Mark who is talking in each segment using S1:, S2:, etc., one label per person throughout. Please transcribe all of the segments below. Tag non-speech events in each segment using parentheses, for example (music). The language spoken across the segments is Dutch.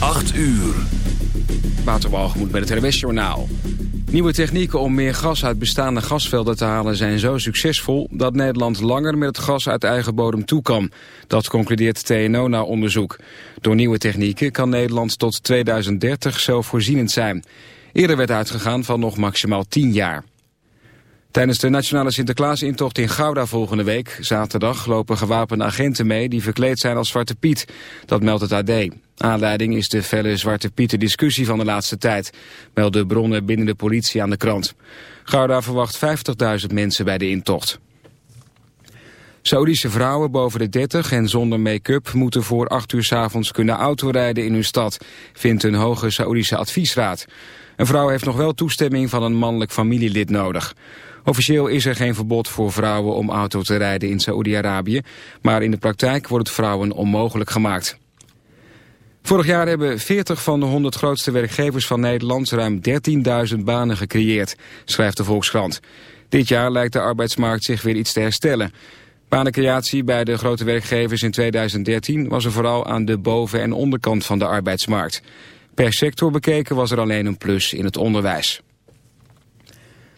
S1: 8 uur.
S2: Waterwalgemoed bij het RWS. Nieuwe technieken om meer gas uit bestaande gasvelden te halen zijn zo succesvol dat Nederland langer met het gas uit eigen bodem toe kan. Dat concludeert TNO na onderzoek. Door nieuwe technieken kan Nederland tot 2030 zelfvoorzienend zijn. Eerder werd uitgegaan van nog maximaal 10 jaar. Tijdens de nationale Sinterklaasintocht in Gouda volgende week, zaterdag, lopen gewapende agenten mee die verkleed zijn als Zwarte Piet. Dat meldt het AD. Aanleiding is de felle Zwarte Pieten discussie van de laatste tijd, melden bronnen binnen de politie aan de krant. Gouda verwacht 50.000 mensen bij de intocht. Saudische vrouwen boven de 30 en zonder make-up moeten voor 8 uur s avonds kunnen autorijden in hun stad, vindt een hoge Saoedische adviesraad. Een vrouw heeft nog wel toestemming van een mannelijk familielid nodig. Officieel is er geen verbod voor vrouwen om auto te rijden in Saoedi-Arabië, maar in de praktijk wordt het vrouwen onmogelijk gemaakt. Vorig jaar hebben 40 van de 100 grootste werkgevers van Nederland ruim 13.000 banen gecreëerd, schrijft de Volkskrant. Dit jaar lijkt de arbeidsmarkt zich weer iets te herstellen. Banencreatie bij de grote werkgevers in 2013 was er vooral aan de boven- en onderkant van de arbeidsmarkt. Per sector bekeken was er alleen een plus in het onderwijs.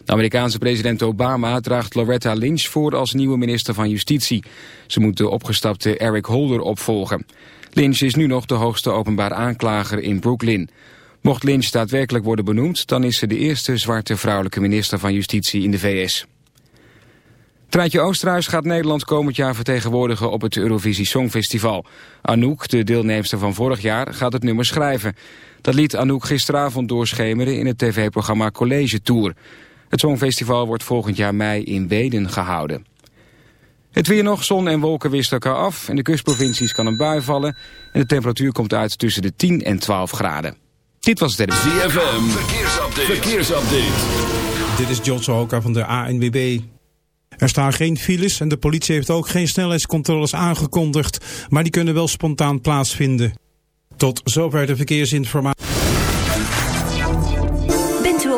S2: De Amerikaanse president Obama draagt Loretta Lynch voor als nieuwe minister van Justitie. Ze moet de opgestapte Eric Holder opvolgen. Lynch is nu nog de hoogste openbaar aanklager in Brooklyn. Mocht Lynch daadwerkelijk worden benoemd... dan is ze de eerste zwarte vrouwelijke minister van Justitie in de VS. Treintje Oosterhuis gaat Nederland komend jaar vertegenwoordigen op het Eurovisie Songfestival. Anouk, de deelnemster van vorig jaar, gaat het nummer schrijven. Dat liet Anouk gisteravond doorschemeren in het tv-programma College Tour. Het Songfestival wordt volgend jaar mei in Wenen gehouden. Het weer nog, zon en wolken wisten elkaar af. In de kustprovincies kan een bui vallen. En de temperatuur komt uit tussen de 10 en 12 graden. Dit was het
S1: ZFM, verkeersupdate. verkeersupdate.
S3: Dit is John Sohoka van de ANWB. Er staan geen files en de politie heeft ook geen snelheidscontroles aangekondigd. Maar die kunnen wel spontaan plaatsvinden. Tot zover de verkeersinformatie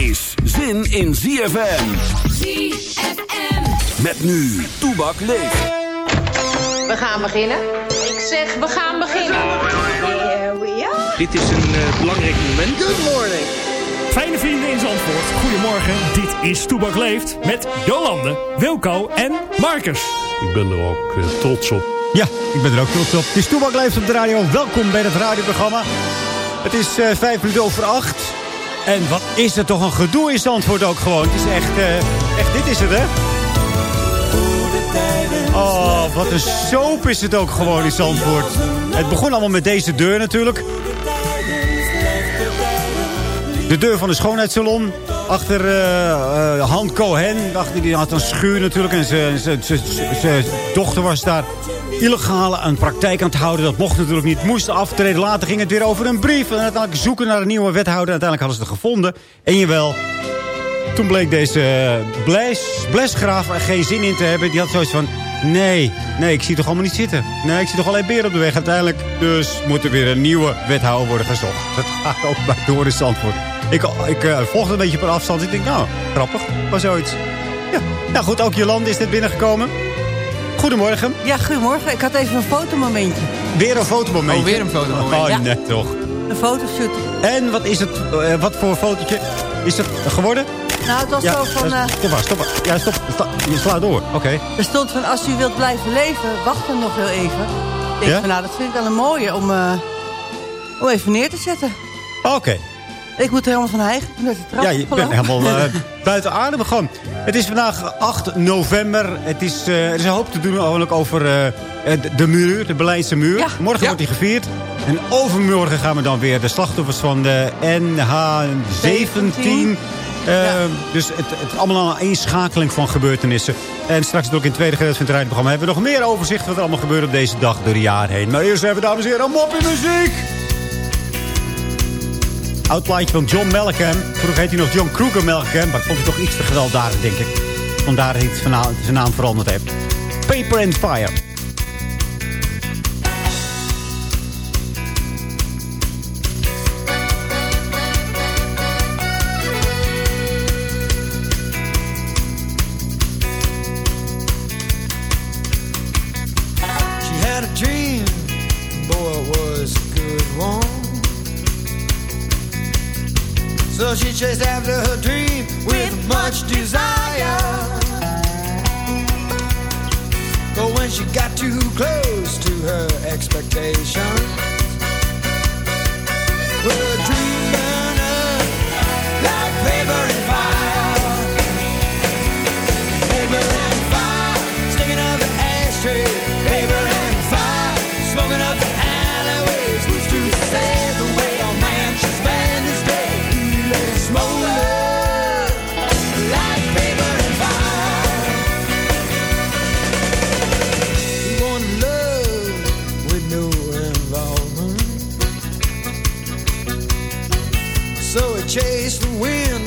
S1: is zin in ZFM.
S4: ZFM.
S1: Met nu, Toebak leeft.
S5: We gaan beginnen. Ik zeg, we gaan beginnen. Here we are.
S6: Dit is een uh, belangrijk moment.
S5: Good morning.
S7: Fijne vrienden in Zandvoort, goedemorgen. Dit is Toebak Leeft met Jolande, Wilco en Marcus.
S8: Ik ben er ook uh, trots op.
S9: Ja, ik ben er ook trots op. Het is Toebak Leeft op de radio. Welkom bij het radioprogramma. Het is uh, vijf minuten over acht. En wat is er toch een gedoe in Zandvoort ook gewoon. Het is echt, uh, echt dit is het hè. Oh, wat een soap is het ook gewoon in Zandvoort. Het begon allemaal met deze deur natuurlijk. De deur van de schoonheidssalon. Achter uh, uh, Han Cohen. Dacht, die had een schuur natuurlijk. En zijn dochter was daar. Illegale een praktijk aan het houden. Dat mocht natuurlijk niet. Moesten aftreden. Later ging het weer over een brief. En uiteindelijk zoeken naar een nieuwe wethouder. Uiteindelijk hadden ze het gevonden. En jawel, toen bleek deze bles, blesgraaf er geen zin in te hebben. Die had zoiets van... Nee, nee, ik zie toch allemaal niet zitten. Nee, ik zie toch alleen beren op de weg uiteindelijk. Dus moet er weer een nieuwe wethouder worden gezocht. Dat gaat ook bij Doris Zandvoort. Ik, ik uh, volg het een beetje per afstand. Ik denk, nou, grappig. Maar zoiets. Ja. Nou goed, ook Jolande is net binnengekomen. Goedemorgen.
S10: Ja, goedemorgen. Ik had even een fotomomentje.
S9: Weer een fotomomentje?
S10: Oh, weer een fotomomentje.
S9: Oh,
S10: ja.
S9: net toch.
S10: Een fotoshoot.
S9: En wat is het, uh, wat voor fotootje is het geworden?
S10: Nou, het was
S9: ja,
S10: zo van... Uh,
S9: stop maar, stop maar. Ja, stop. Sta, je slaat door. Oké. Okay.
S10: Er stond van, als u wilt blijven leven, wacht dan nog heel even. Ik denk
S9: Ja?
S10: van, nou, dat vind ik wel een mooie om, uh, om even neer te zetten.
S9: Oké. Okay.
S10: Ik moet er helemaal van hijgen.
S9: Ja, je bent helemaal uh, (laughs) buiten adem gewoon. Het is vandaag 8 november. Het is, uh, er is een hoop te doen over uh, de, muur, de Berlijnse muur.
S10: Ja.
S9: Morgen
S10: ja.
S9: wordt die gevierd. En overmorgen gaan we dan weer de slachtoffers van de NH17... Uh, ja. Dus het, het allemaal een inschakeling van gebeurtenissen. En straks ook in het tweede gedeelte van het rijdenprogramma... hebben we nog meer overzicht wat er allemaal gebeurt op deze dag door de jaar heen. Maar eerst even, dames en heren, moppie muziek! Oud van John Mellencamp. Vroeger heette hij nog John Kruger Mellencamp. Maar ik vond hij toch iets te gewelddadig, denk ik. Vandaar dat hij zijn naam veranderd heeft. Paper and Fire.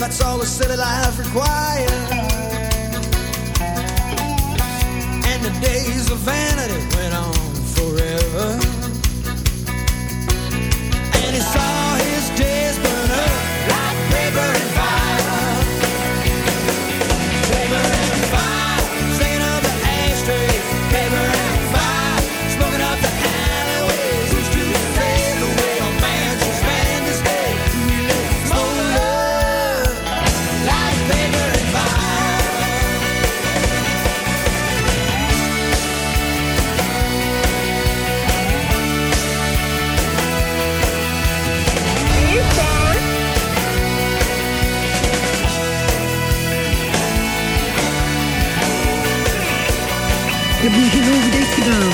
S11: That's all the city life required. And the days of vanity
S12: genoeg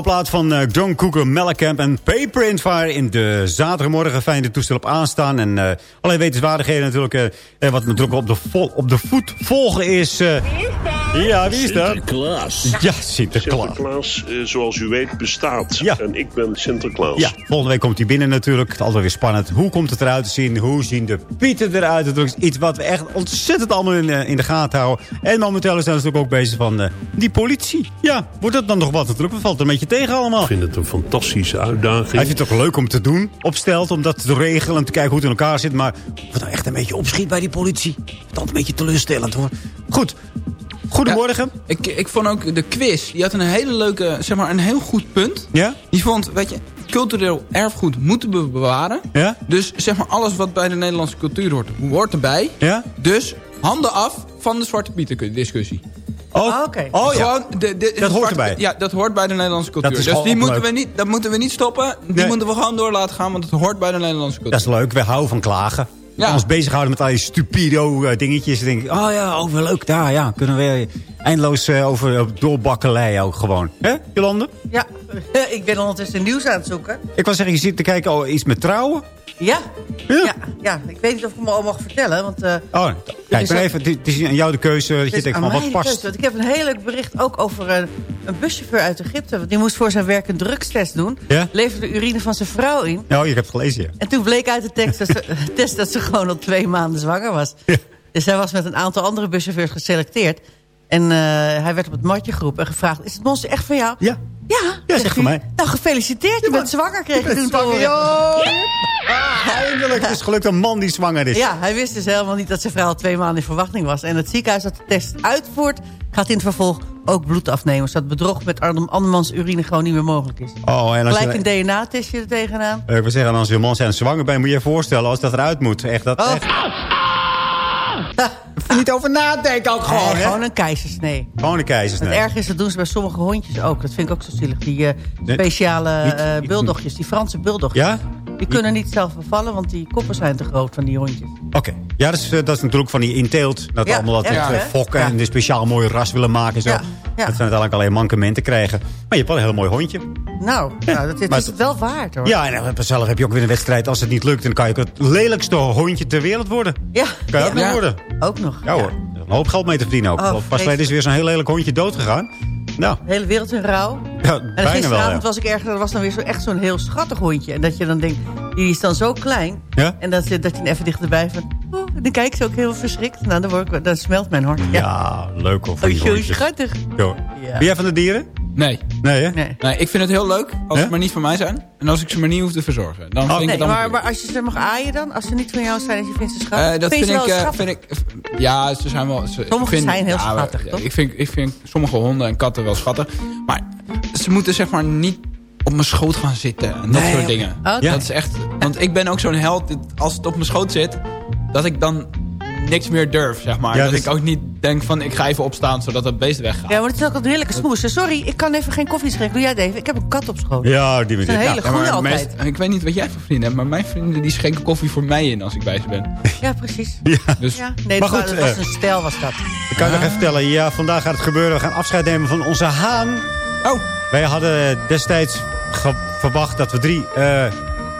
S9: plaat van eh, John Cougar Mellencamp en Paper in Fire in de zaterdagmorgen. Fijn de toestel op aanstaan. En eh allerlei wetenswaardigheden natuurlijk. eh, eh, wat natuurlijk op de, op de voet volgen is... ja, wie is dat?
S8: Sinterklaas.
S9: Ja, Sinterklaas.
S8: Sinterklaas, eh, zoals u weet, bestaat. En ik ben Sinterklaas.
S9: Ja, volgende week komt hij binnen natuurlijk. Het is altijd weer spannend. Hoe komt het eruit te zien? Hoe zien de pieten eruit? Dat is iets wat we echt ontzettend allemaal in, eh, in de gaten houden. En momenteel zijn we natuurlijk ook bezig van eh, die politie. Ja, wordt dat dan nog wat natuurlijk? We valt er een beetje tegen allemaal.
S8: Ik vind het een fantastische uitdaging.
S9: Hij vindt het ook leuk om te doen, opstelt, om dat te regelen... en te kijken hoe het in elkaar zit. Maar wat nou echt een beetje opschiet bij die politie. Het is altijd een beetje teleurstellend, hoor. Goed. Goedemorgen.
S13: Ik, ik vond ook de quiz, die had een hele leuke, zeg maar een heel goed punt.
S9: Ja?
S13: Die vond, weet je, cultureel erfgoed moeten we bewaren.
S9: Ja?
S13: Dus zeg maar alles wat bij de Nederlandse cultuur hoort, hoort erbij.
S9: Ja?
S13: Dus handen af van de Zwarte Pieter discussie.
S9: Oh,
S10: oké.
S9: Oh, ja.
S13: Gewoon de, de,
S9: Dat hoort
S13: zwarte-
S9: erbij.
S13: Ja, dat hoort bij de Nederlandse cultuur.
S9: Dat is
S13: Dus
S9: gewoon
S13: die moeten we
S9: leuk.
S13: niet, dat moeten we niet stoppen. Die
S9: Nee.
S13: moeten we gewoon door laten gaan, want het hoort bij de Nederlandse cultuur.
S9: Dat is leuk. We houden van klagen.
S13: Ja.
S9: Ons bezighouden met al die stupido eh, dingetjes. Dan denk ik, oh ja, over leuk daar. Ja, kunnen we eindeloos eh, over uh, doorbakkelei ook gewoon. Hè, Jolande?
S10: Ja, ik ben ondertussen nieuws aan het zoeken.
S9: Ik wil zeggen, je zit te kijken, oh, iets met trouwen?
S10: Ja.
S9: Ja.
S10: ja. ja, ik weet niet of ik hem al mag vertellen. Want, eh,
S9: Oh, kijk,
S10: is
S9: maar even, het is aan jou de keuze dat
S10: het
S9: je denkt van wat past.
S10: keuze, want ik heb een heel leuk bericht ook over een, een buschauffeur uit Egypte. Want die moest voor zijn werk een drugstest doen.
S9: Ja?
S10: Leverde de urine van zijn vrouw in.
S9: Oh, je hebt het gelezen, ja.
S10: En toen bleek uit de tekst dat ze, (laughs) test dat ze gewoon al twee maanden zwanger was. Dus hij was met een aantal andere buschauffeurs geselecteerd. En eh, hij werd op het matje geroepen en gevraagd... is het monster echt van jou?
S9: Ja.
S10: Ja,
S9: Ja,
S10: zegt
S9: zeg voor mij.
S10: Nou, gefeliciteerd, je bent zwanger, kreeg toen.
S9: Ah, eindelijk. Het is gelukt een man die zwanger is.
S10: Ja, hij wist dus helemaal niet dat zijn vrouw al twee maanden in verwachting was. En het ziekenhuis dat de test uitvoert... gaat in het vervolg ook bloed afnemen. Zodat bedrog met andermans urine gewoon niet meer mogelijk is.
S9: Oh, en als
S10: Gelijk
S9: je,
S10: een DNA-testje er tegenaan.
S9: Eh, ik wil zeggen, als je man zijn zwanger bent, moet je je voorstellen als dat eruit moet. Echt, dat
S10: Oh.
S9: echt. Niet over nadenken ook gewoon,
S10: Nee,
S9: hè?
S10: gewoon een keizersnee.
S9: Gewoon een keizersnee.
S10: Het erg is, dat doen ze bij sommige hondjes ook. Dat vind ik ook zo zielig. Die eh, speciale
S9: niet-
S10: eh buldogjes, die Franse buldogjes.
S9: Ja?
S10: Die kunnen niet zelf bevallen, want die koppen zijn te groot van die hondjes.
S9: Oké. Ja, dat is, eh, dat is natuurlijk van die inteelt. Dat
S10: Ja,
S9: allemaal dat eh, fokken
S10: Ja.
S9: en een speciaal mooi ras willen maken en zo. Dat zijn uiteindelijk alleen mankementen krijgen. Maar je hebt wel een heel mooi hondje.
S10: Nou, nou dat,
S9: maar
S10: is het wel waard hoor.
S9: Ja, en dan zelf heb je ook weer een wedstrijd. Als het niet lukt, dan kan je ook het lelijkste hondje ter wereld worden.
S10: Ja.
S9: Kan je ook nog worden.
S10: Ook nog.
S9: Ja hoor. Een hoop geld mee te verdienen ook.
S10: Oh,
S9: Pas geleden is weer zo'n heel lelijk hondje dood gegaan. Nou,
S10: De hele wereld in rouw.
S9: ja,
S10: En gisteravond
S9: wel, ja.
S10: was ik ergens, er was dan weer zo, echt zo'n heel schattig hondje. En dat je dan denkt, die is dan zo klein.
S9: Ja?
S10: En dat, dat je even dichterbij van, oh, dan kijk ze ook heel verschrikt. Nou, dan, word ik, dan smelt mijn hart. Ja,
S9: Ja, leuk hoor.
S10: oh, zo schattig.
S9: Ja. Ben jij van de dieren?
S13: Nee.
S9: Nee, hè?
S10: Nee.
S13: Nee, ik vind het heel leuk als
S9: Ja?
S13: het maar niet van mij zijn. En als ik ze maar niet hoef te verzorgen. Dan
S9: Oh,
S13: vind ik
S10: Nee,
S13: het allemaal
S10: maar, maar als je ze mag aaien dan? Als ze niet van jou zijn en je vindt ze
S13: Eh,
S10: schattig?
S13: dat
S10: vind ze
S13: ik,
S10: wel
S13: eh,
S10: schattig?
S13: vind ik... Ja, ze zijn wel... Ze,
S10: Sommige
S13: ik vind-
S10: zijn heel
S13: ja,
S10: schattig, toch?
S13: Ik vind, ik vind sommige honden en katten wel schattig. Maar ze moeten zeg maar niet op mijn schoot gaan zitten. En dat
S9: Nee,
S13: soort dingen. Dat is echt... Want ik ben ook zo'n held. Als het op mijn schoot zit... Dat ik dan niks meer durf, zeg maar.
S9: Ja,
S13: dat
S9: dus-
S13: ik ook niet denk van... Ik ga even opstaan zodat het beest weggaat.
S10: Ja, maar het is ook een heerlijke smoes. Sorry, ik kan even geen koffie schenken. Doe jij het even? Ik heb een kat op schoot.
S9: Ja, die
S10: Dat is een hele
S13: Ja,
S10: goede altijd.
S13: meest- ik weet niet wat jij voor vrienden hebt, maar mijn vrienden die schenken koffie voor mij in als ik bij ze ben. (laughs)
S10: Ja, precies.
S9: Ja.
S13: Dus
S10: Ja. Nee,
S9: Maar
S10: dat,
S9: goed,
S10: was, dat was
S9: eh,
S10: een stijl was dat.
S9: Ik kan je nog even vertellen. Ja, vandaag gaat het gebeuren. We gaan afscheid nemen van onze haan.
S13: Oh.
S9: Wij hadden destijds verwacht dat we drie... eh,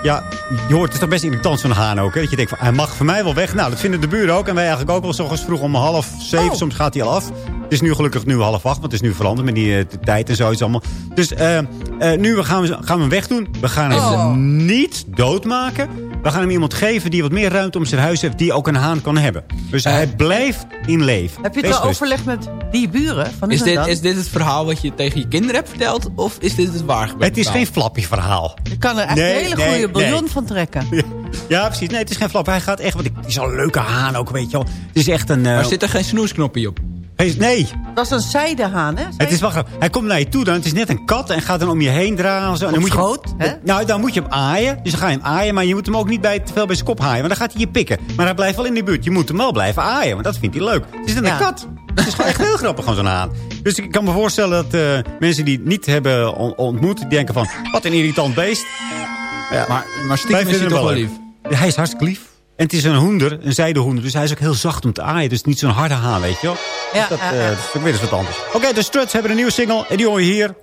S9: ja, je hoort, het is toch best irritant zo'n haan ook. Hè? Dat je denkt, van, hij mag voor mij wel weg. Nou, dat vinden de buren ook. En wij eigenlijk ook wel. S ochtends vroeg om half zeven.
S10: Oh.
S9: Soms gaat hij al af. Het is nu gelukkig nu half acht. Want het is nu veranderd met die eh, tijd en zoiets allemaal. Dus eh, eh, nu gaan we, gaan we hem wegdoen. We gaan hem
S10: Oh.
S9: niet doodmaken. We gaan hem iemand geven die wat meer ruimte om zijn huis heeft. Die ook een haan kan hebben. Dus hij blijft in leven.
S10: Heb je het al overlegd met die buren? Van
S13: Is dit, is dit het verhaal wat je tegen je kinderen hebt verteld? Of is dit het waar gebeurd
S9: Het is geen flappie verhaal.
S10: Je kan er echt
S9: Nee,
S10: een hele
S9: nee,
S10: goede bouillon
S9: nee.
S10: van trekken. (laughs)
S9: Ja, ja, precies. Nee, het is geen flap. Hij gaat echt... Want het is al een leuke haan ook, weet je wel. Het is echt een... eh,
S13: Maar zit er geen snoesknopje op?
S9: Hij is- nee,
S10: Dat is een zijdehaan, hè?
S9: het is wel grappig. Hij komt naar je toe dan. Het is net een kat en gaat dan om je heen draaien. en Zo. En dan
S10: Op
S9: moet je,
S10: schoot, hè?
S9: Nou, dan moet je hem aaien. Dus dan ga je hem aaien. Maar je moet hem ook niet bij, te veel bij zijn kop haaien. Want dan gaat hij je pikken. Maar hij blijft wel in de buurt. Je moet hem wel blijven aaien. Want dat vindt hij leuk. Het is net een
S10: Ja.
S9: kat. Het is gewoon echt heel grappig, gewoon zo'n haan. Dus ik kan me voorstellen dat eh, mensen die het niet hebben on- ontmoet... die denken van, wat een irritant beest. Ja.
S13: Maar, maar stiekem is hij toch wel lief.
S9: Ja, hij is hartstikke lief. En het is een hoender, een zijdehoender. Dus hij is ook heel zacht om te aaien. Dus niet zo'n harde haan, weet je wel.
S10: Ja,
S9: Dus dat, eh,
S10: ja.
S9: dat is ook weer eens wat anders. Oké, de Struts hebben een nieuwe single. En die hoor je hier.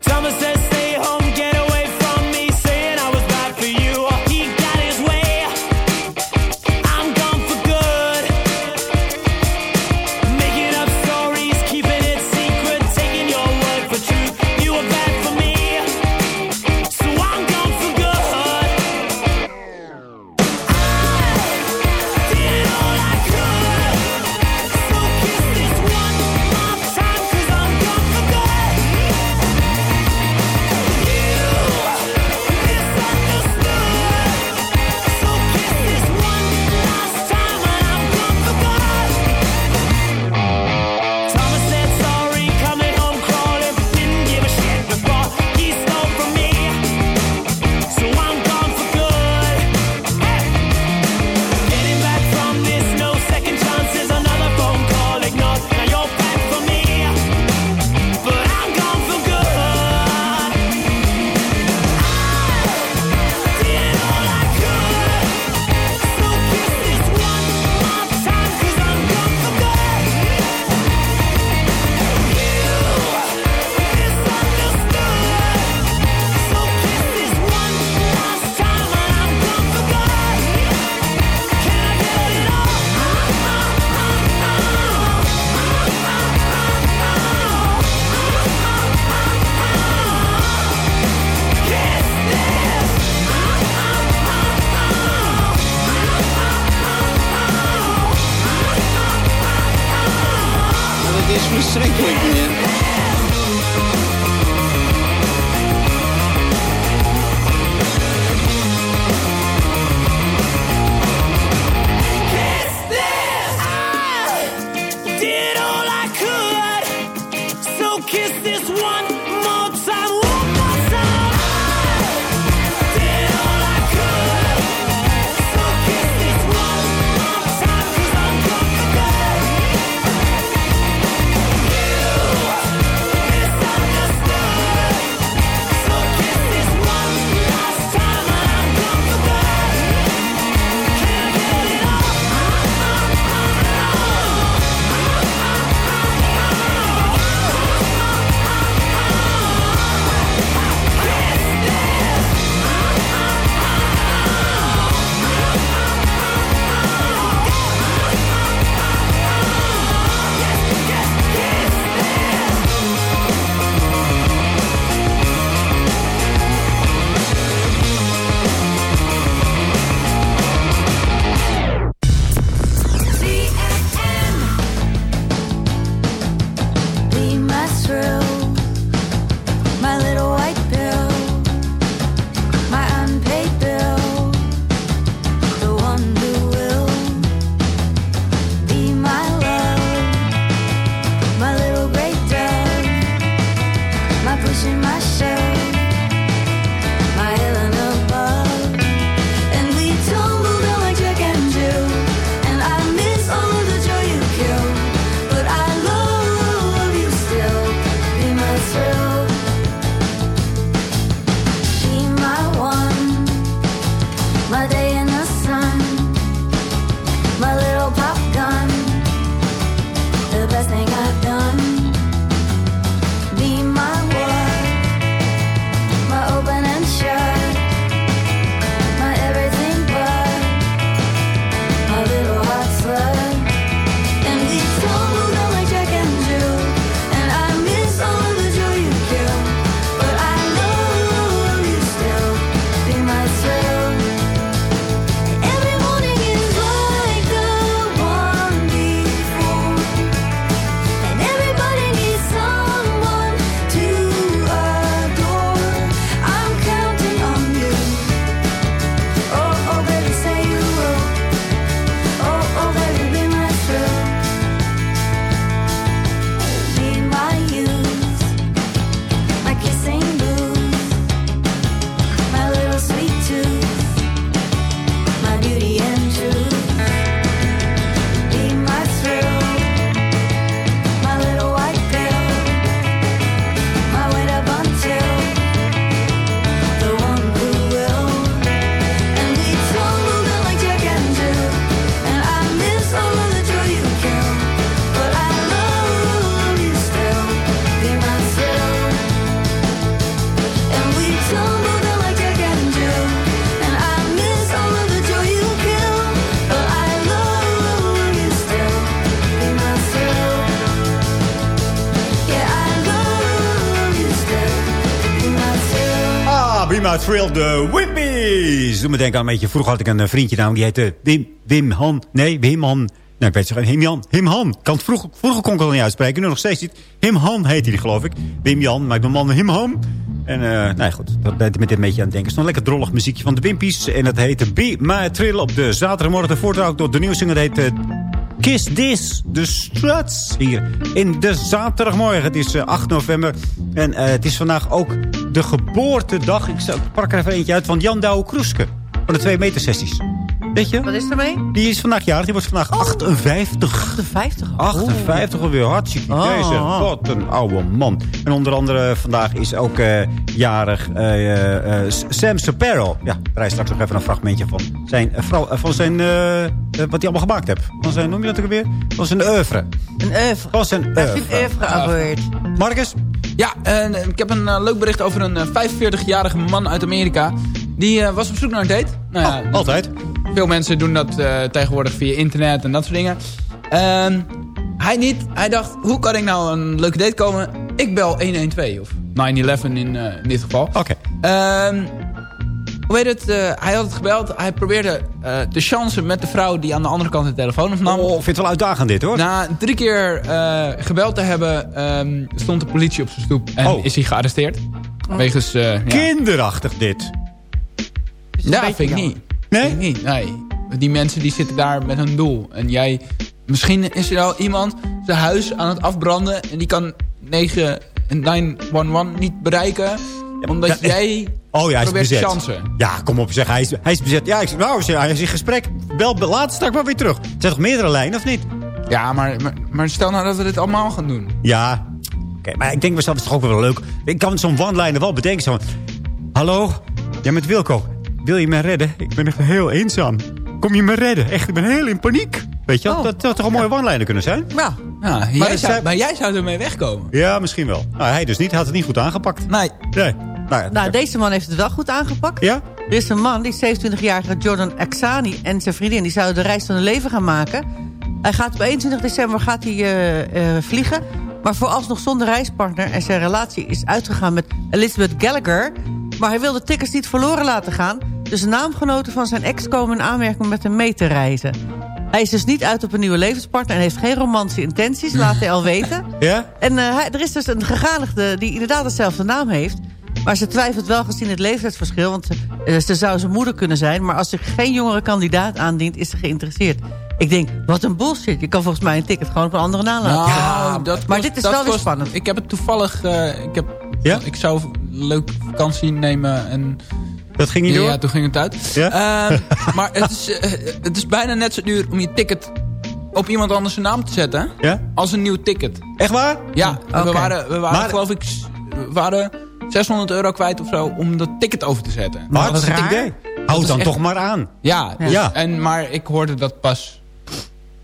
S9: De Whippies. Doe me denken aan een beetje... Vroeger had ik een eh, vriendje namelijk, die heette Wim, Wim Han. Nee, Wim Han. Nou, ik weet het Him Jan. Him Han. Kan het vroeger, vroeger kon ik het al niet uitspreken. Nu nog steeds niet. Him Han heet hij, geloof ik. Wim Jan, maar ik ben man Him Han. En, eh nou ja, goed. Dat deed met dit een beetje aan het denken. Het is nog lekker drollig muziekje van de Wimpies. En dat heette Be My Thrill op de zaterdagmorgen. Voortrouw door de nieuwsinger. Dat heet eh, Kiss This, de Struts. Hier in de zaterdagmorgen. Het is eh, 8 november. En eh, het is vandaag ook de geboortedag. Ik pak er even eentje uit van Jan Douwe Kroeske. Van de 2 meter sessies. Weet je?
S10: Wat is ermee?
S9: Die is vandaag jarig. Die wordt vandaag 58.
S10: 58 al.
S9: 58 alweer. Hartstikke
S10: Oh,
S9: deze. Wat een oude man. En onder andere vandaag is ook eh, jarig eh, eh, eh, Sam Sapero. Ja, daar is straks nog even een fragmentje van zijn, eh, vrouw, eh, van zijn eh, eh, wat hij allemaal gemaakt heeft. Van zijn, noem je dat ook weer? Van zijn oeuvre.
S10: Een oeuvre.
S9: Van zijn oeuvre.
S10: een oeuvre award.
S9: Marcus?
S13: Ja, en ik heb een eh, leuk bericht over een eh, 45-jarige man uit Amerika. Die eh, was op zoek naar een date. Nou, ja,
S9: Oh, altijd.
S13: Veel mensen doen dat eh, tegenwoordig via internet en dat soort dingen. En hij niet. Hij dacht, hoe kan ik nou een leuke date komen? Ik bel 112 of 911 in, eh, in dit geval.
S9: Oké.
S13: Ehm, hoe heet het? eh, hij had het gebeld. Hij probeerde eh de chance met de vrouw die aan de andere kant de telefoon opnam.
S9: Oh, ik vind het wel uitdagend dit hoor.
S13: Na drie keer eh, gebeld te hebben, ehm, stond de politie op zijn stoep en
S9: Oh.
S13: is hij gearresteerd. Wegens, eh, ja.
S9: Kinderachtig dit.
S13: Ja, vind ik niet.
S9: Nee?
S13: Niet, nee. Die mensen die zitten daar met een doel. En jij, misschien is er al iemand zijn huis aan het afbranden... en die kan 9, 911 niet bereiken... omdat
S9: ja,
S13: jij
S9: Oh ja, hij is bezet.
S13: chansen.
S9: Ja, kom op zeg. Hij is, hij is bezet. Ja, ik zeg, nou, hij is in gesprek. Bel, laat straks maar weer terug. Het zijn toch meerdere lijnen, of niet?
S13: Ja, maar, maar, maar stel nou dat we dit allemaal gaan doen.
S9: Ja. Oké, maar ik denk mezelf, het is toch ook wel leuk. Ik kan zo'n one-liner wel bedenken. Zo Hallo? Ja, met Wilco. Wil je mij redden? Ik ben echt heel eenzaam. Kom je me redden? Echt, ik ben heel in paniek. Weet je, wel? dat zou toch een mooie one-liner kunnen zijn?
S10: Ja.
S13: Ja,
S9: Maar
S13: jij zou, maar jij zou ermee wegkomen.
S9: Ja, misschien wel. Nou, hij dus niet. Hij had het niet goed aangepakt.
S13: Nee.
S9: Nee. Nou, ja,
S10: Nou, deze man heeft het wel goed aangepakt.
S9: Ja?
S10: Er is een man, die 27-jarige Jordan Axani en zijn vriendin... die zouden de reis van hun leven gaan maken. Hij gaat op 21 december gaat hij, eh, eh, vliegen. Maar vooralsnog zonder reispartner. En zijn relatie is uitgegaan met Elizabeth Gallagher. Maar hij wil de tickets niet verloren laten gaan. Dus de naamgenoten van zijn ex komen in aanmerking om met hem mee te reizen. Hij is dus niet uit op een nieuwe levenspartner... en heeft geen romantische intenties, laat hij al (laughs) weten.
S9: Ja?
S10: En eh, hij- er is dus een gegadigde die inderdaad dezelfde naam heeft. Maar ze twijfelt wel gezien het leeftijdsverschil. Want eh, ze zou zijn moeder kunnen zijn. Maar als zich geen jongere kandidaat aandient, is ze geïnteresseerd. Ik denk, wat een bullshit. Je kan volgens mij een ticket gewoon op een andere naam laten.
S13: Nou, dat
S10: maar dit is
S13: dat
S10: wel weer spannend.
S13: Ik heb het toevallig... eh, ik, heb,
S9: Ja?
S13: ik zou een leuke vakantie nemen en...
S9: Dat ging niet
S13: ja,
S9: door?
S13: Ja, toen ging het uit.
S9: Ja?
S13: Ehm, (laughs) maar het is, eh, het is bijna net zo duur om je ticket op iemand anders zijn naam te zetten...
S9: Ja?
S13: als een nieuw ticket.
S9: Echt waar?
S13: Ja, we waren, we waren
S9: Maar-
S13: geloof ik... waren 600 euro kwijt of zo om dat ticket over te zetten.
S9: Maar wat
S10: raar.
S9: idee. Houd
S13: is
S9: dan
S13: echt-
S9: toch maar aan.
S13: Ja, dus-
S9: Ja.
S13: En, maar ik hoorde dat pas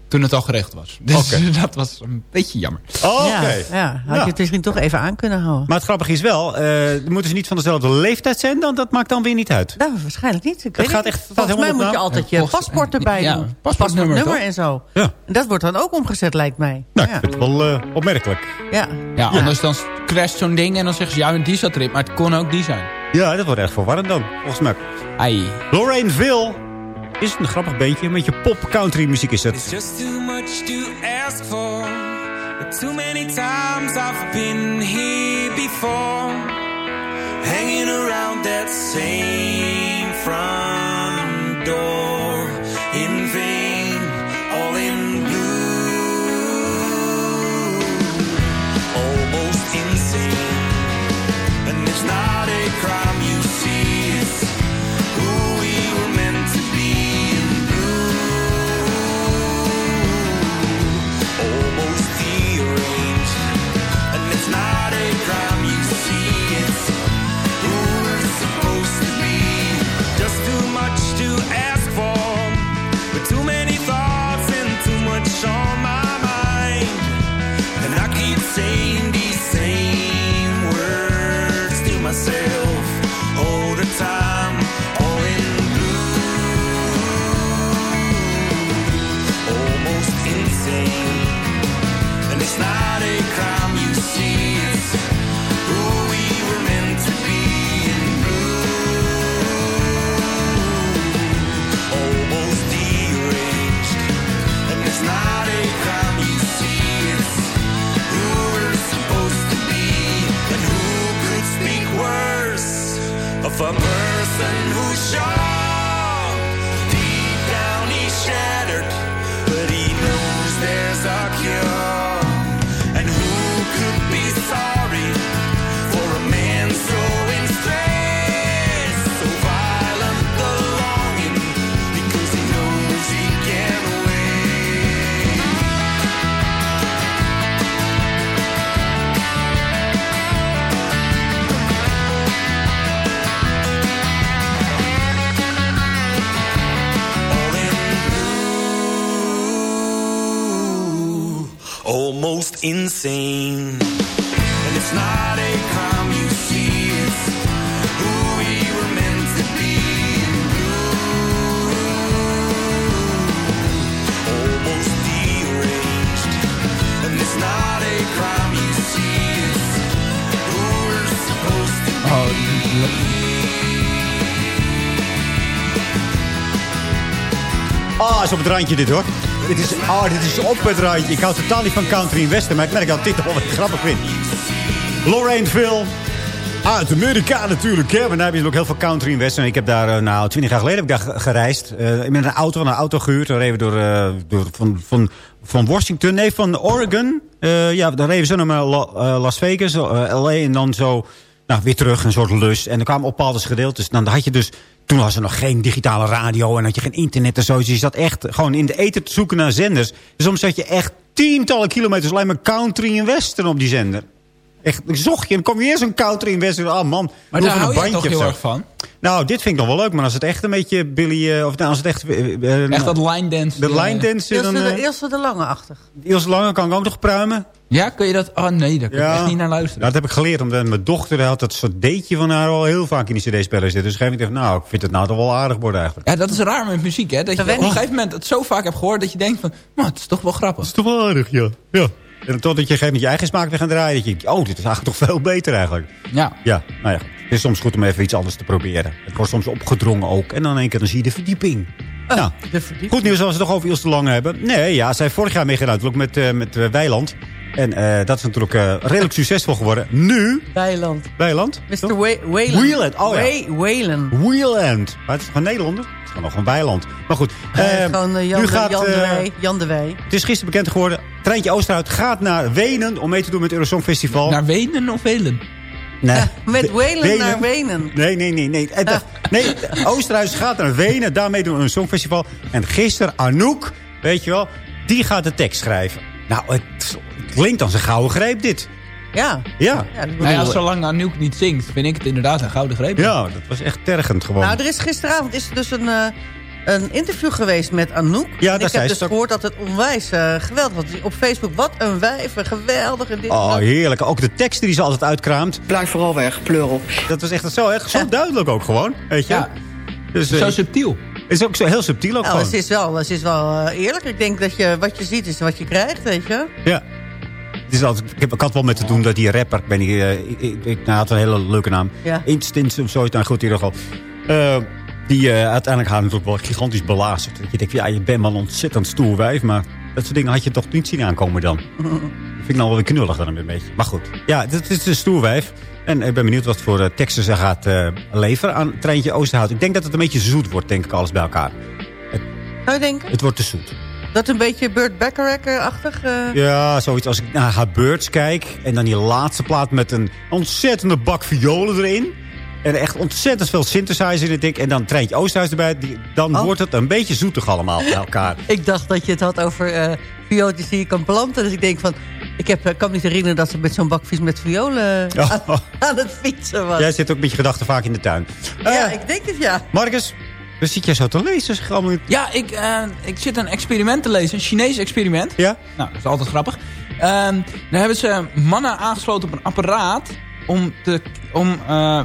S13: toen het al geregeld was. Dus
S9: Oké. (laughs)
S13: dat was een beetje jammer.
S9: Oh,
S10: ja,
S9: Oké.
S10: ja, had
S9: Ja.
S10: je het misschien toch even aan kunnen houden.
S9: Maar het grappige is wel, eh, moeten ze niet van dezelfde leeftijd zijn? Dan, dat maakt dan weer niet uit.
S10: Nou, waarschijnlijk niet. Ik weet
S9: gaat
S10: niet.
S9: echt-
S10: Volgens mij moet je altijd je paspoort erbij
S13: ja,
S10: doen.
S13: paspoortnummer,
S10: en zo.
S9: Ja.
S10: En dat wordt dan ook omgezet, lijkt mij.
S9: Nou,
S10: ja.
S9: ik vind het wel eh, opmerkelijk.
S10: Ja.
S13: Ja, anders dan crasht zo'n ding en dan zeggen ze... ja, die zat erin, maar het kon ook die zijn.
S9: Ja, dat wordt echt verwarrend dan, volgens mij.
S13: Ai.
S9: Lorraine Ville is een grappig beentje. Een beetje pop-country muziek is het.
S12: It's just too much to ask for. Too many times I've been here before. Hanging around that same front door. insane. And it's not a crime you see, it's who we were meant to be. Ooh, almost deranged. And it's not a crime you see, it's who we're supposed to be.
S13: Oh,
S9: ah, oh, is op het randje dit hoor. Dit is, ah, dit is op het randje. Ik hou totaal niet van country in Westen, maar ik merk dat dit toch wel wat grappig vind. Lorraine Phil. Uit Amerika natuurlijk, hè. Maar daar heb je ook heel veel country in Westen. Ik heb daar, eh, nou, twintig jaar geleden heb ik daar ge- gereisd. Eh, met een auto, een auto gehuurd. Dan reden we door, eh, door van, van, van Washington, nee, van Oregon. Ja, dan reden we zo naar La- Las Vegas, LA. En dan zo, nou, weer terug, een soort lus. En dan kwamen op bepaalde gedeeltes. Dan had je dus, toen was er nog geen digitale radio. En had je geen internet en zo. Dus je zat echt gewoon in de eten te zoeken naar zenders. Dus soms zat je echt tientallen kilometers alleen maar country in Western op die zender. Echt, ik zocht je en dan kwam je eerst een country in Western. Oh man,
S13: Maar daar hou je
S9: bandje
S13: toch heel erg van?
S9: Nou, dit vind ik nog wel leuk. Maar als het echt een beetje Billy... eh, of nou, als het echt... eh,
S13: Echt dat line dance.
S9: De
S13: eh,
S9: line dance.
S10: Ilse
S9: Dan,
S10: de,
S9: eh,
S10: Ilse de Lange-achtig.
S9: Ilse Lange kan ik ook nog pruimen.
S13: Ja, kun je dat? Oh nee, daar kun je echt niet naar luisteren.
S9: Nou, dat heb ik geleerd. Omdat mijn dochter had dat soort deetje van haar al heel vaak in die cd-speler zitten. Dus op een gegeven moment nou, ik vind het nou toch wel aardig worden eigenlijk.
S13: Ja, dat is raar met muziek, hè? Dat je op een gegeven moment het zo vaak hebt gehoord dat je denkt van... Nou, het is toch wel grappig.
S9: is toch wel aardig, ja. ja. En totdat je gegeven moment je eigen smaak weer gaat draaien. Dat je oh, dit is eigenlijk toch veel beter eigenlijk.
S13: Ja.
S9: Ja, nou ja. Het is soms goed om even iets anders te proberen. Het wordt soms opgedrongen ook. En dan in één keer dan zie je de verdieping. nou, goed nieuws als we het toch over Ilse de Lange hebben. Nee, ja, zij vorig jaar meegedaan natuurlijk met, eh, met eh, Weiland. En eh, dat is natuurlijk eh, redelijk succesvol geworden. Nu...
S10: Weiland.
S9: Weiland?
S10: Mr. Wa- Wayland.
S9: Wayland, oh ja.
S10: Wayland.
S9: Maar het is gewoon Nederlander. Het is gewoon nog een weiland. Maar goed.
S10: Eh,
S9: eh,
S10: gewoon eh, Jan,
S9: nu
S10: de,
S9: gaat,
S10: Jan, de
S9: eh,
S10: Wij. Jan de Wij.
S9: het is gisteren bekend geworden. Treintje Oosterhout gaat naar Wenen om mee te doen met het Eurosong Festival.
S13: Naar Wenen of Welen?
S9: Nee.
S10: Met
S9: Wenen.
S10: naar Wenen.
S9: Nee, nee, nee. nee. (laughs) Nee Oosterhuis gaat naar Wenen. Daarmee doen we een songfestival. En gisteren Anouk, weet je wel, die gaat de tekst schrijven. Nou, het klinkt als een gouden greep dit.
S10: Ja.
S9: Ja.
S13: Nou ja, zolang Anouk niet zingt, vind ik het inderdaad een gouden greep.
S9: Ja, dat was echt tergend gewoon.
S10: Nou, er is gisteravond is er dus een, eh, een interview geweest met Anouk.
S9: Ja,
S10: En
S9: daar
S10: ik
S9: zei
S10: heb
S9: ze
S10: dus
S9: ook.
S10: gehoord dat het onwijs eh, geweldig was. Op Facebook, wat een wijf, en geweldig. En dit,
S9: Oh, heerlijk. Ook de teksten die ze altijd uitkraamt.
S14: Blijf vooral weg, pleur op.
S9: Dat was echt zo, echt zo duidelijk ook gewoon. Weet je?
S13: Ja.
S9: Dus,
S13: Zo
S9: eh,
S13: subtiel.
S9: is ook zo heel subtiel ook
S10: Nou,
S9: gewoon.
S10: ze is wel, ze is wel eerlijk. Ik denk dat je wat je ziet is wat je krijgt, weet je.
S9: Ja. Het is altijd, ik, heb, ik had wel met te doen dat die rapper, ik ben eh, ik, ik, ik- nou, had een hele leuke naam.
S10: Ja.
S9: Instinct of zoiets, nou goed, in ieder geval. Eh, die eh, uiteindelijk haar natuurlijk wel gigantisch belazerd. Dat je denkt, ja, je bent wel een ontzettend stoer wijf, maar dat soort dingen had je toch niet zien aankomen dan. (laughs) Dat vind ik nou wel weer knullig dan een beetje. Maar goed, ja, het is een stoer wijf. En ik ben benieuwd wat voor teksten ze gaat leveren aan Treintje Oosterhout. Ik denk dat het een beetje zoet wordt, denk ik, alles bij elkaar.
S10: Zou je denken?
S9: Het wordt te zoet.
S10: Dat een beetje Burt Bacharach-achtig? eh,
S9: Ja, zoiets als ik naar haar Birds kijk. En dan die laatste plaat met een ontzettende bak violen erin. En echt ontzettend veel synthesizer in het ding. En dan Treintje Oosterhuis erbij. Die, dan
S10: Oh.
S9: wordt het een beetje zoetig allemaal bij elkaar. (laughs)
S10: Ik dacht dat je het had over eh viooltjes die je kan planten. Dus ik denk van... Ik heb, ik kan me niet herinneren dat ze met zo'n bakvies met violen
S9: Ja.
S10: aan, aan het fietsen was.
S9: Jij zit ook met je gedachten vaak in de tuin.
S10: ja,
S9: Eh,
S10: ik denk het, ja.
S9: Marcus, wat zit jij zo te lezen? Zeg allemaal niet-
S13: Ja, ik, eh, ik zit een experiment te lezen. Een Chinees experiment.
S9: Ja?
S13: Nou, dat is altijd grappig. Ehm daar hebben ze mannen aangesloten op een apparaat... om te... Om, eh,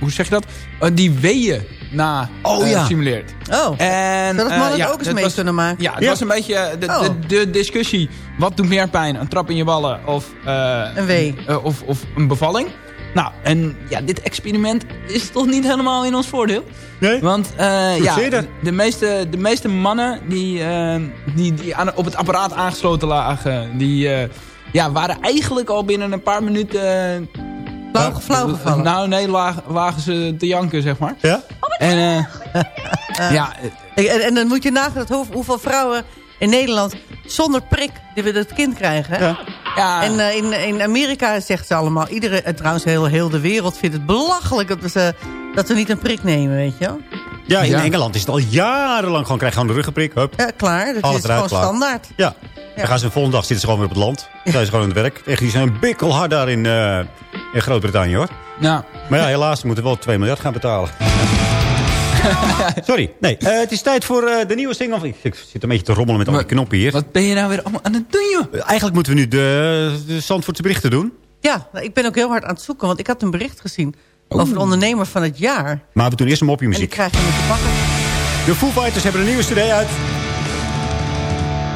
S13: hoe zeg je dat? Eh, die weeën na
S9: Oh, ja.
S13: simuleert.
S10: Oh,
S13: En, eh,
S10: mannen
S13: ja,
S10: het ook eens mee
S13: was-
S10: kunnen maken.
S13: Ja, het
S9: Ja.
S13: was een beetje de,
S10: Oh.
S13: de, de discussie. Wat doet meer pijn? Een trap in je ballen of, eh,
S10: Een wee.
S13: of, of een bevalling? Nou, en ja, dit experiment is toch niet helemaal in ons voordeel?
S9: Nee?
S13: Want eh, ja, de meeste, de meeste mannen die, eh, die, die aan, op het apparaat aangesloten lagen... die eh, ja, waren eigenlijk al binnen een paar minuten...
S10: Flauw, flauw gevallen.
S13: Nou, nee, lagen, lagen ze te janken, zeg maar.
S9: Ja?
S13: En eh, ja, (laughs)
S10: En, en dan moet je nagaan hoeveel vrouwen in Nederland zonder prik die we het kind krijgen. hè?
S9: Ja.
S13: Ja,
S10: En eh, in, in Amerika zegt ze allemaal, iedere, en trouwens heel, heel de wereld vindt het belachelijk dat we, ze, dat we niet een prik nemen, weet je wel.
S9: Ja, in
S13: Ja.
S9: Engeland is het al jarenlang gewoon krijg je gewoon de ruggenprik. Hup.
S10: Ja, klaar, dat
S9: Alles
S10: is
S9: eruit,
S10: gewoon
S9: klaar.
S10: standaard.
S9: Ja. Dan gaan ze de volgende dag zitten ze gewoon weer op het land. Dan zijn ze gewoon aan het werk. Echt, die zijn bikkelhard daar in, eh, in Groot-Brittannië hoor.
S13: nou,
S9: Maar ja, helaas, we moeten wel 2 miljard gaan betalen. (laughs) Sorry. Nee, eh, het is tijd voor eh, de nieuwe single. van- Ik, ik zit een beetje te rommelen met al die knoppen hier.
S13: wat ben je nou weer allemaal aan het doen, joh?
S9: Eh, Eigenlijk moeten we nu de, de Zandvoortse berichten doen.
S10: Ja, ik ben ook heel hard aan het zoeken, want ik had een bericht gezien over de ondernemer van het jaar.
S9: Maar we doen eerst een mopje
S10: En die
S9: muziek.
S10: krijg je niet te pakken.
S9: De Foo Fighters hebben een nieuwe cd uit.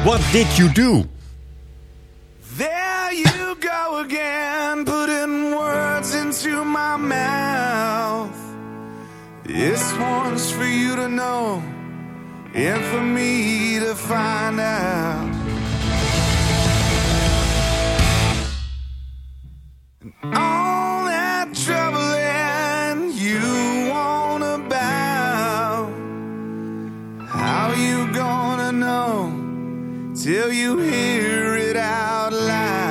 S9: What Did You Do?
S12: There you go again, putting words into my mouth. This one's for you to know. and for me to find out. All that trouble and you want about. How you gonna know till you hear it out loud?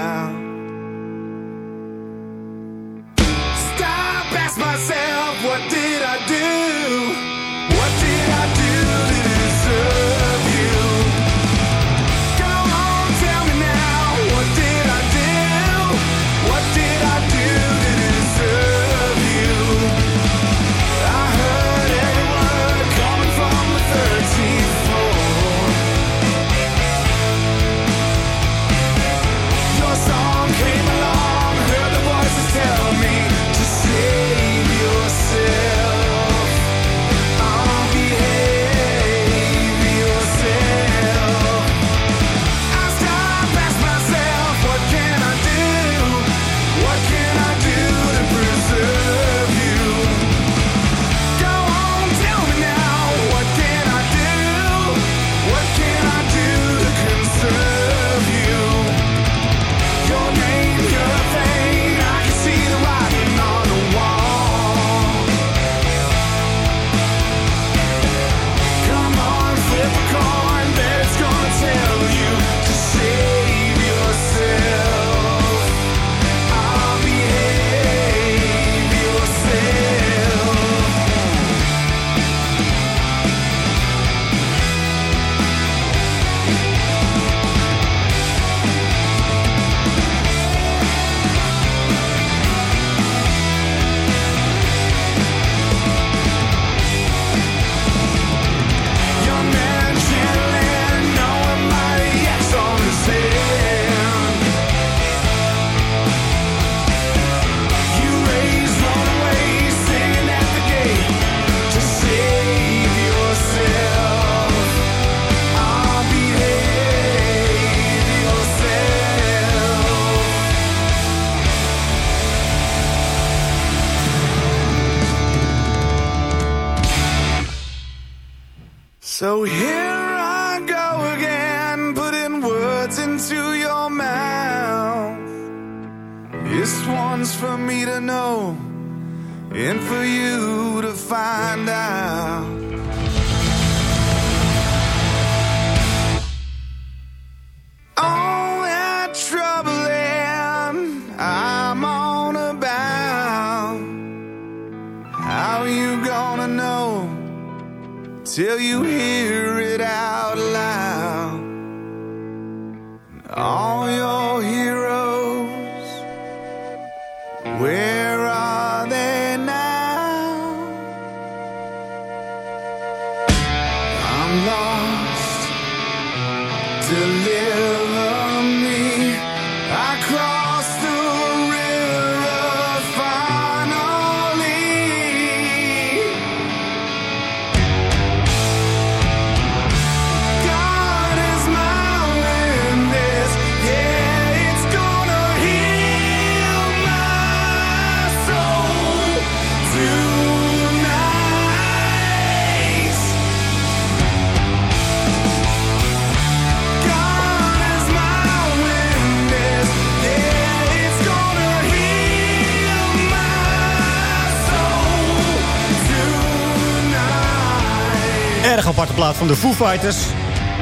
S9: Van de Foo Fighters.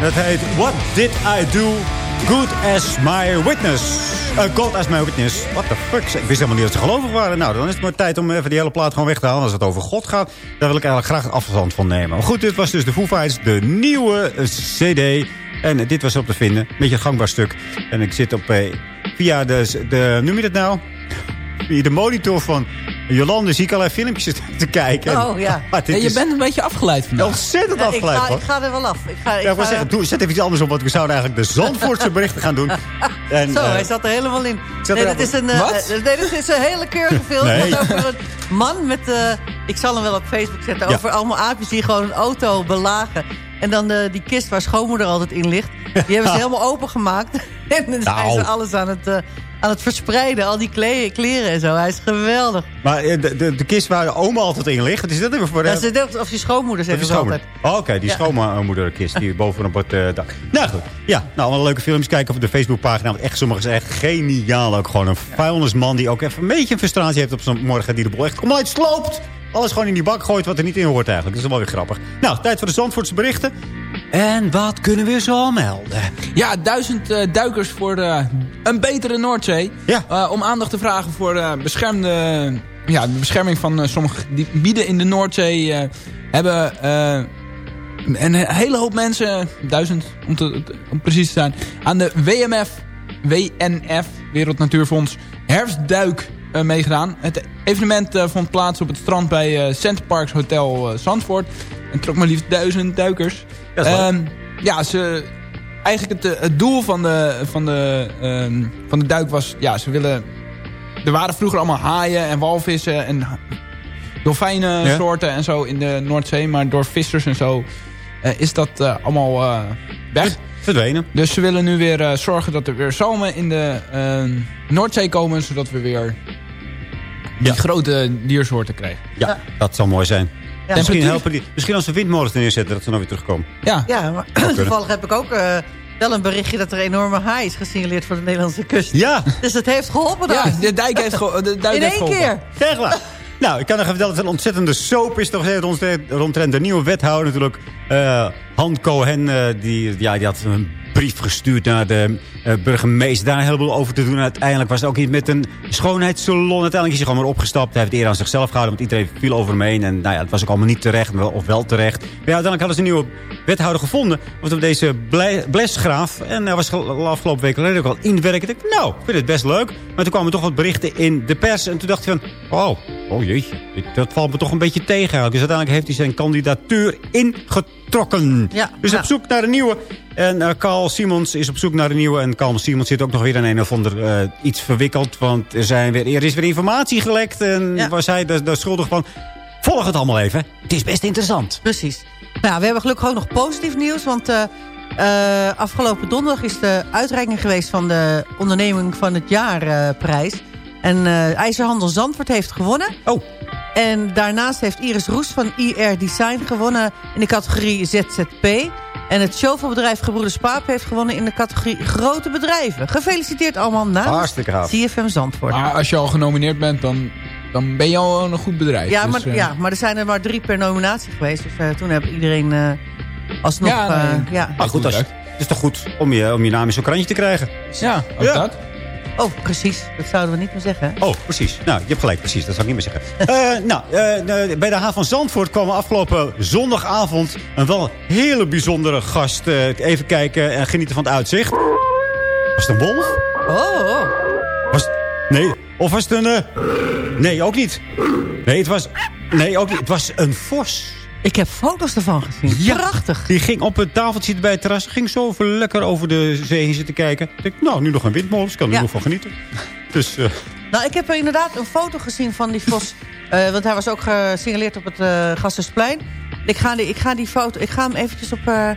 S9: Dat heet What Did I Do Good As My Witness. Uh, God As My Witness. What the fuck? Ik wist helemaal niet dat ze gelovig waren. Nou, dan is het maar tijd om even die hele plaat gewoon weg te halen. Als het over God gaat, daar wil ik eigenlijk graag afstand van nemen. Maar goed, dit was dus de Foo Fighters, de nieuwe eh, cd. En eh, dit was op te vinden. Beetje een gangbaar stuk. En ik zit op, eh, via de, de, noem je dat nou? Via de monitor van Jolande zie ik allerlei filmpjes (laughs) te kijken.
S10: Oh, ja. (laughs)
S13: Ja, je
S9: is
S13: bent een beetje afgeleid vandaag.
S9: Ontzettend
S10: Ja, ik,
S9: afgeleid,
S10: ga,
S9: hoor.
S10: ik ga er wel af. Ik ga, ik
S9: Ja, ik wil
S10: ga-
S9: zeggen, doe, zet even iets anders op, want we zouden eigenlijk de Zandvoortse berichten gaan doen. (laughs) En,
S10: Zo,
S9: eh,
S10: hij zat er helemaal in. Nee,
S9: er
S10: dat is een,
S9: helemaal-
S10: eh,
S9: Wat?
S10: eh, nee, dat is een hele keurige film.
S9: Nee.
S10: Het gaat over een man met... eh, ik zal hem wel op Facebook zetten.
S9: Ja.
S10: Over allemaal aapjes die gewoon een auto belagen. En dan de, die kist waar schoonmoeder altijd in ligt. Die hebben ze helemaal opengemaakt. en dan zijn
S9: Nou.
S10: ze alles aan het, aan het verspreiden. Al die kle- kleren en zo. Hij is geweldig.
S9: Maar eh, de, de, de kist waar de oma altijd in ligt, is dat even voor de...
S10: Ja, ze denkt of je schoonmoeder
S9: Dat
S10: zeggen
S9: is
S10: ze altijd.
S9: Oh, Oké, die
S10: Ja.
S9: schoonmoederkist die bovenop het eh, dak. Nou goed, ja. Nou, allemaal leuke filmpjes kijken op de Facebookpagina. Want echt, sommige zijn echt geniaal. Ook gewoon een vuilnisman die ook even een beetje frustratie heeft op zo'n morgen. Die de boel echt compleet sloopt. Alles gewoon in die bak gooit wat er niet in hoort eigenlijk. Dat is wel weer grappig. Nou, tijd voor de Zandvoortse berichten. En wat kunnen we zo melden?
S13: Ja, duizend eh, duikers voor eh, een betere Noordzee. Eh, om aandacht te vragen voor eh, beschermde, ja, de bescherming van eh, sommige gebieden in de Noordzee. eh, hebben eh, een hele hoop mensen, duizend om, te, om precies te zijn, aan de WMF, WNF, Wereld Natuurfonds, herfstduik meegedaan. Het evenement vond plaats op het strand bij Center Parks Hotel Zandvoort. En trok maar liefst duizend duikers.
S9: Leuk.
S13: Ehm, ja, ze, eigenlijk het, het doel van de, van, de, ehm, van de duik was... Ja, ze willen... Er waren vroeger allemaal haaien en walvissen en dolfijnensoorten en zo in de Noordzee. Maar door vissers en zo eh, is dat eh, allemaal eh, weg.
S9: Verdwenen.
S13: Dus ze willen nu weer zorgen dat er weer zalmen in de ehm, Noordzee komen. Zodat we weer die grote diersoorten krijgen.
S9: Ja, dat zou mooi zijn.
S10: Ja.
S9: Misschien, helpen die, misschien als we windmolens er neerzetten, dat ze dan weer terugkomen.
S13: Ja,
S10: Ja, maar toevallig heb ik ook eh, wel een berichtje... dat er enorme haai is gesignaleerd voor de Nederlandse kust.
S9: Ja.
S10: Dus dat heeft geholpen dan.
S13: ja de dijk heeft, geho- de duik
S10: In één
S13: geholpen.
S10: keer.
S9: Echt waar. Nou, ik kan nog even vertellen dat het een ontzettende soap is toch rondtrend, de nieuwe wethouder natuurlijk. eh Han Cohen, eh, die, ja, die had een brief gestuurd naar de eh, burgemeester. Daar een heleboel over te doen. En uiteindelijk was het ook niet met een schoonheidssalon. Uiteindelijk is hij gewoon maar opgestapt. Hij heeft het eerder aan zichzelf gehouden, want iedereen viel over hem heen. En nou ja, het was ook allemaal niet terecht, of wel terecht. Maar ja, uiteindelijk hadden ze een nieuwe wethouder gevonden. Dat was deze Ble- Blesgraaf. En hij was afgelopen week ook al inwerken. Ik dacht, nou, ik vind het best leuk. Maar toen kwamen toch wat berichten in de pers. En toen dacht ik van, oh, oh jeetje. Dat valt me toch een beetje tegen. Dus uiteindelijk heeft hij zijn kandidatuur ingetrokken.
S10: Ja,
S9: dus
S10: nou.
S9: op zoek naar een nieuwe. En eh, Carl Simons is op zoek naar een nieuwe. En Carl Simons zit ook nog weer in een of ander eh, iets verwikkeld. Want er, zijn weer, er is weer informatie gelekt. En
S10: Ja.
S9: was hij daar schuldig van. Volg het allemaal even. Het is best interessant.
S10: Precies. Nou, we hebben gelukkig ook nog positief nieuws. Want eh, afgelopen donderdag is de uitreiking geweest... van de onderneming van het jaarprijs. en IJzerhandel Zandvoort heeft gewonnen.
S9: Oh.
S10: En daarnaast heeft Iris Roes van IR Design gewonnen... in de categorie ZZP. En het chauffeurbedrijf Gebroeders Paap heeft gewonnen... in de categorie grote bedrijven. Gefeliciteerd allemaal namens. CFM Zandvoort.
S13: Maar als je al genomineerd bent, dan, dan ben je al een goed bedrijf.
S10: Ja,
S13: Dus,
S10: maar,
S13: eh,
S10: ja, maar er zijn er maar drie per nominatie geweest. Dus eh, toen heeft iedereen eh, alsnog...
S13: Ja, nee.
S10: eh, ja.
S9: Maar goed, als, het is toch goed om je, om je naam in zo'n krantje te krijgen.
S13: Ja, ook
S9: Ja.
S13: dat.
S10: Oh, precies. Dat zouden we niet meer zeggen. hè?
S9: Oh, precies. Nou, je hebt gelijk, precies. Dat zou ik niet meer zeggen. (laughs) Eh, nou, eh, de- bij de haven van Zandvoort kwam afgelopen zondagavond... een wel hele bijzondere gast. eh, even kijken en genieten van het uitzicht. Was het een wolf?
S10: Oh, oh.
S9: Was het- Nee. Of was het een... eh, Nee, ook niet. Nee, het was... Nee, ook niet. Het was een vos.
S10: Ik heb foto's ervan gezien.
S9: Ja.
S10: Prachtig.
S9: Die ging op het tafeltje bij het terras. Ging zo lekker over de zee heen zitten kijken. Ik denk, nou, nu nog een windmolen. Ik kan er
S10: Ja.
S9: nog van genieten. Dus... eh,
S10: Nou, ik heb inderdaad een foto gezien van die vos. (laughs) eh, want hij was ook gesignaleerd op het eh Gasthuisplein. Ik ga, die, ik ga die foto... Ik ga hem eventjes op eh,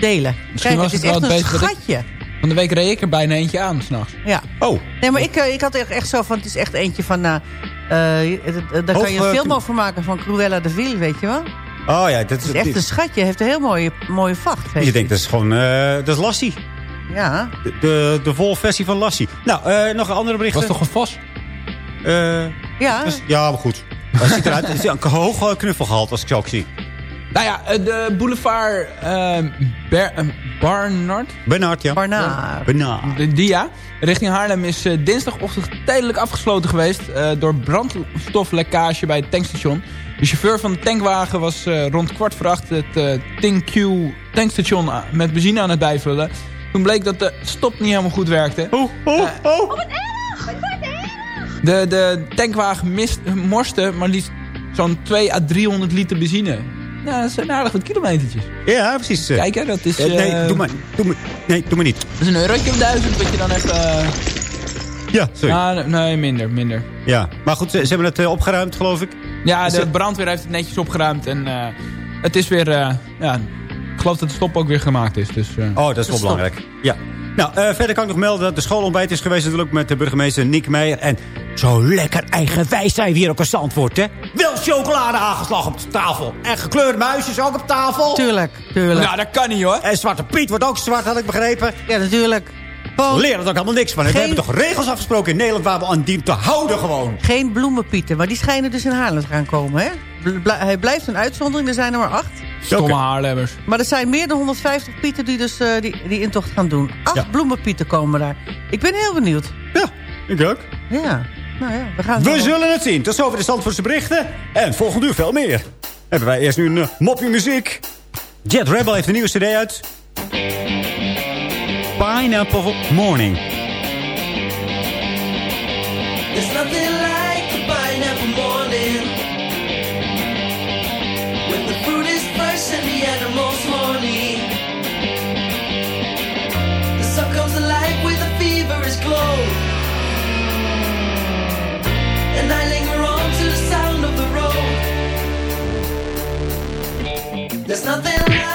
S10: delen.
S13: Misschien
S10: Kijk,
S13: was
S10: het
S13: het
S10: is echt een schatje.
S13: Van de week reed ik er bijna eentje aan, s'nachts.
S10: Ja.
S9: Oh.
S10: Nee, maar ik, ik had echt, echt zo van... Het is echt eentje van... daar kan je een film over maken van Cruella de Vil, weet je wel?
S9: Oh ja, dat
S10: Het is echt een schatje. heeft een heel mooie, mooie vacht.
S9: Je denkt, dat is gewoon... eh, dat is Lassie.
S10: Ja.
S9: De, de, de volle versie van Lassie. Nou, eh, nog een andere bericht.
S13: Was toch een vos?
S10: Ja.
S9: ja, maar goed. Hij ziet eruit. Het is een hoog eh, knuffelgehalte, als ik zo ook zie.
S13: Nou ja, eh, de boulevard eh, Ber- eh, Barnard.
S9: Bernard, ja.
S10: Barnaar.
S9: Bernard.
S13: De Dia. Richting Haarlem is eh, dinsdagochtend tijdelijk afgesloten geweest... eh, door brandstoflekkage bij het tankstation. De chauffeur van de tankwagen was eh, rond kwart voor acht... het eh Tank Q tankstation a- met benzine aan het bijvullen. Toen bleek dat de stop niet helemaal goed werkte.
S9: Oh, oh, oh.
S13: De, de tankwagen mist, morste maar liefst zo'n 2 à 300 liter benzine. Nou, dat zijn aardig wat kilometertjes.
S9: Ja, precies. eh.
S13: Kijk hè, dat is...
S9: Eh, nee,
S13: eh,
S9: doe maar, doe maar, nee, doe maar niet.
S13: Dat is een eurotje of duizend wat je dan eh,
S9: Ja, sorry.
S13: Ah, nee, minder, minder.
S9: Ja, maar goed, ze, ze hebben het eh, opgeruimd, geloof ik.
S13: Ja, de brandweer heeft het netjes opgeruimd. En eh, het is weer... eh, ja, geloof dat de stop ook weer gemaakt is. Dus, eh,
S9: Oh, dat is wel
S10: stop.
S9: belangrijk. Ja. Nou, eh, verder kan ik nog melden dat de schoolontbijt is geweest natuurlijk met de burgemeester Nick Meijer. En zo lekker eigenwijs zijn we hier ook een Zandvoort, hè? Wel chocolade aangeslagen op de tafel. En gekleurde muisjes ook op tafel.
S10: Tuurlijk, tuurlijk.
S13: Nou, dat kan niet hoor.
S9: En Zwarte Piet wordt ook zwart, had ik begrepen.
S10: Ja, natuurlijk.
S9: We
S10: Gewoon
S9: leren er ook helemaal niks van. We hebben toch regels afgesproken in Nederland waar we aan dienen te houden gewoon.
S10: geen bloemenpieten, maar die schijnen dus in Haarlem te gaan komen, hè? Bl- hij blijft een uitzondering, er zijn er maar acht.
S13: Stomme haarlemmers.
S10: Maar er zijn meer dan 150 pieten die dus eh, die, die intocht gaan doen. Acht
S9: Ja.
S10: bloemenpieten komen daar. Ik ben heel benieuwd.
S9: Ja, ik ook.
S10: Ja, nou ja, we gaan...
S9: We zullen het zien. Tot zover de Zandvoortse berichten. En volgend uur veel meer. Hebben wij eerst nu een uh, mopje muziek. Jet Rebel heeft een nieuwe cd uit. Pineapple Morning.
S15: There's nothing like a pineapple morning. When the fruit is fresh and the animals horny. The sun comes alive with a feverish glow. And I linger on to the sound of the road. There's nothing like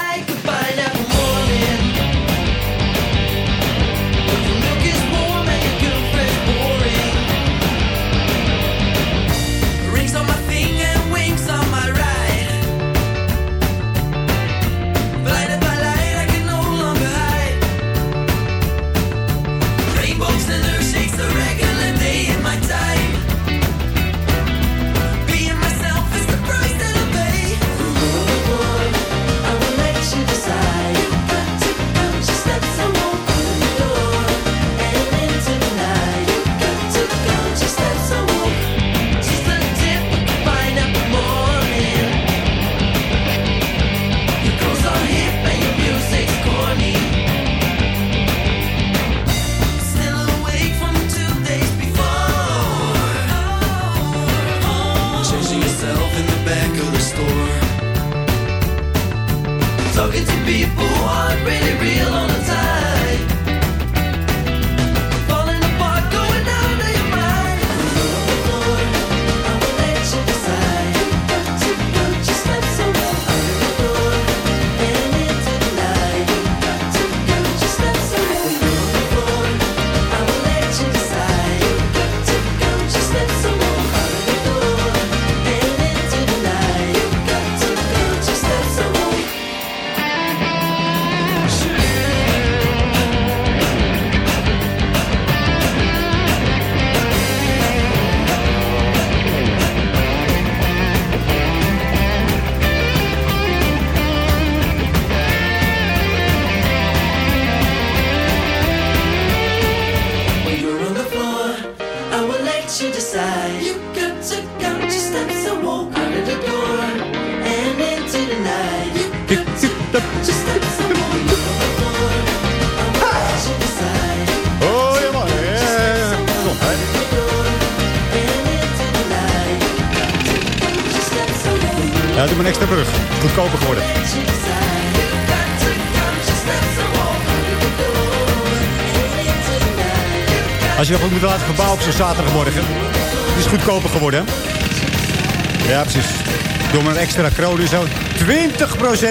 S15: Door
S9: een extra kroon zo. 20%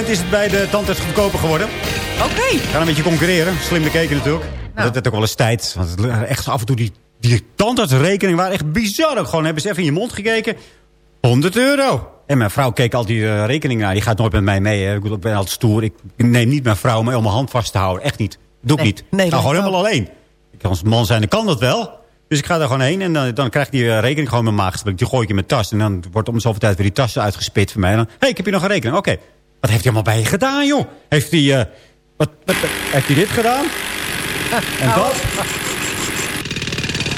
S9: is het bij de tandarts goedkoper geworden.
S10: Oké.
S9: Gaan een beetje concurreren. Slim bekeken natuurlijk. Dat werd ook wel eens tijd. Want het echt af en toe die, die tandartsrekeningen waren echt bizar. Ook gewoon hebben ze even in je mond gekeken. 100 euro. En mijn vrouw keek al die eh, rekeningen naar. Die gaat nooit met mij mee. Hè. Ik ben altijd stoer. Ik neem niet mijn vrouw mee om mijn hand vast te houden. Echt niet. Doe ik
S10: Nee,
S9: niet.
S10: nee, dat
S9: gewoon helemaal alleen. Ik als man zijn, dan kan dat wel. Dus ik ga daar gewoon heen en dan, dan krijg ik die eh, rekening gewoon in mijn. Die gooi ik in mijn tas. En dan wordt om zoveel tijd weer die tas uitgespit voor mij. En dan, hé, hey, ik heb hier nog een rekening. Oké, wat heeft hij allemaal bij je gedaan, joh? Heeft hij, eh, wat, wat, heeft hij dit gedaan? (laughs) En dat?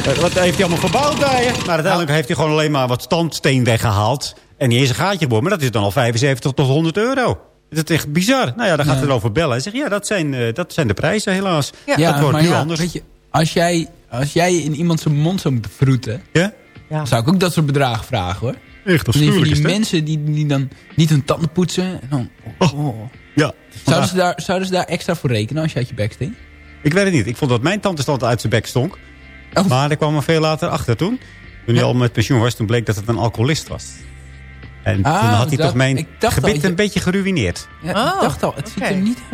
S9: Eh, Wat heeft hij allemaal gebouwd bij je? Maar uiteindelijk heeft hij gewoon alleen maar wat standsteen weggehaald. En niet eens een gaatje boren. Maar dat is dan al 75 tot 100 euro. Dat is echt bizar. Nou ja, dan gaat hij erover bellen. Hij zegt, ja, dat zijn, eh, dat zijn de prijzen helaas.
S13: Ja,
S9: dat wordt
S13: maar
S9: nu
S13: ja,
S9: anders.
S13: Weet je, als jij, als jij in iemand zijn mond zou moeten vroeten...
S9: Ja?
S13: dan zou ik ook dat soort bedragen vragen, hoor.
S9: Echt
S13: Die, die
S9: is hè?
S13: mensen die, die dan niet hun tanden poetsen... En dan, oh.
S9: Ja.
S13: Zouden, ze daar, zouden ze daar extra voor rekenen als je uit je bek stinkt?
S9: Ik weet het niet. Ik vond dat mijn tante stand uit zijn bek stonk. Maar daar kwam er veel later achter toen. Toen hij al met pensioen was, toen bleek dat het een alcoholist was. En
S13: Ah,
S9: toen had hij
S13: dat-
S9: toch mijn
S13: al,
S9: gebit
S13: je-
S9: een beetje geruineerd.
S13: Ja,
S10: Oh,
S13: ik dacht al, het ziet er niet... (laughs)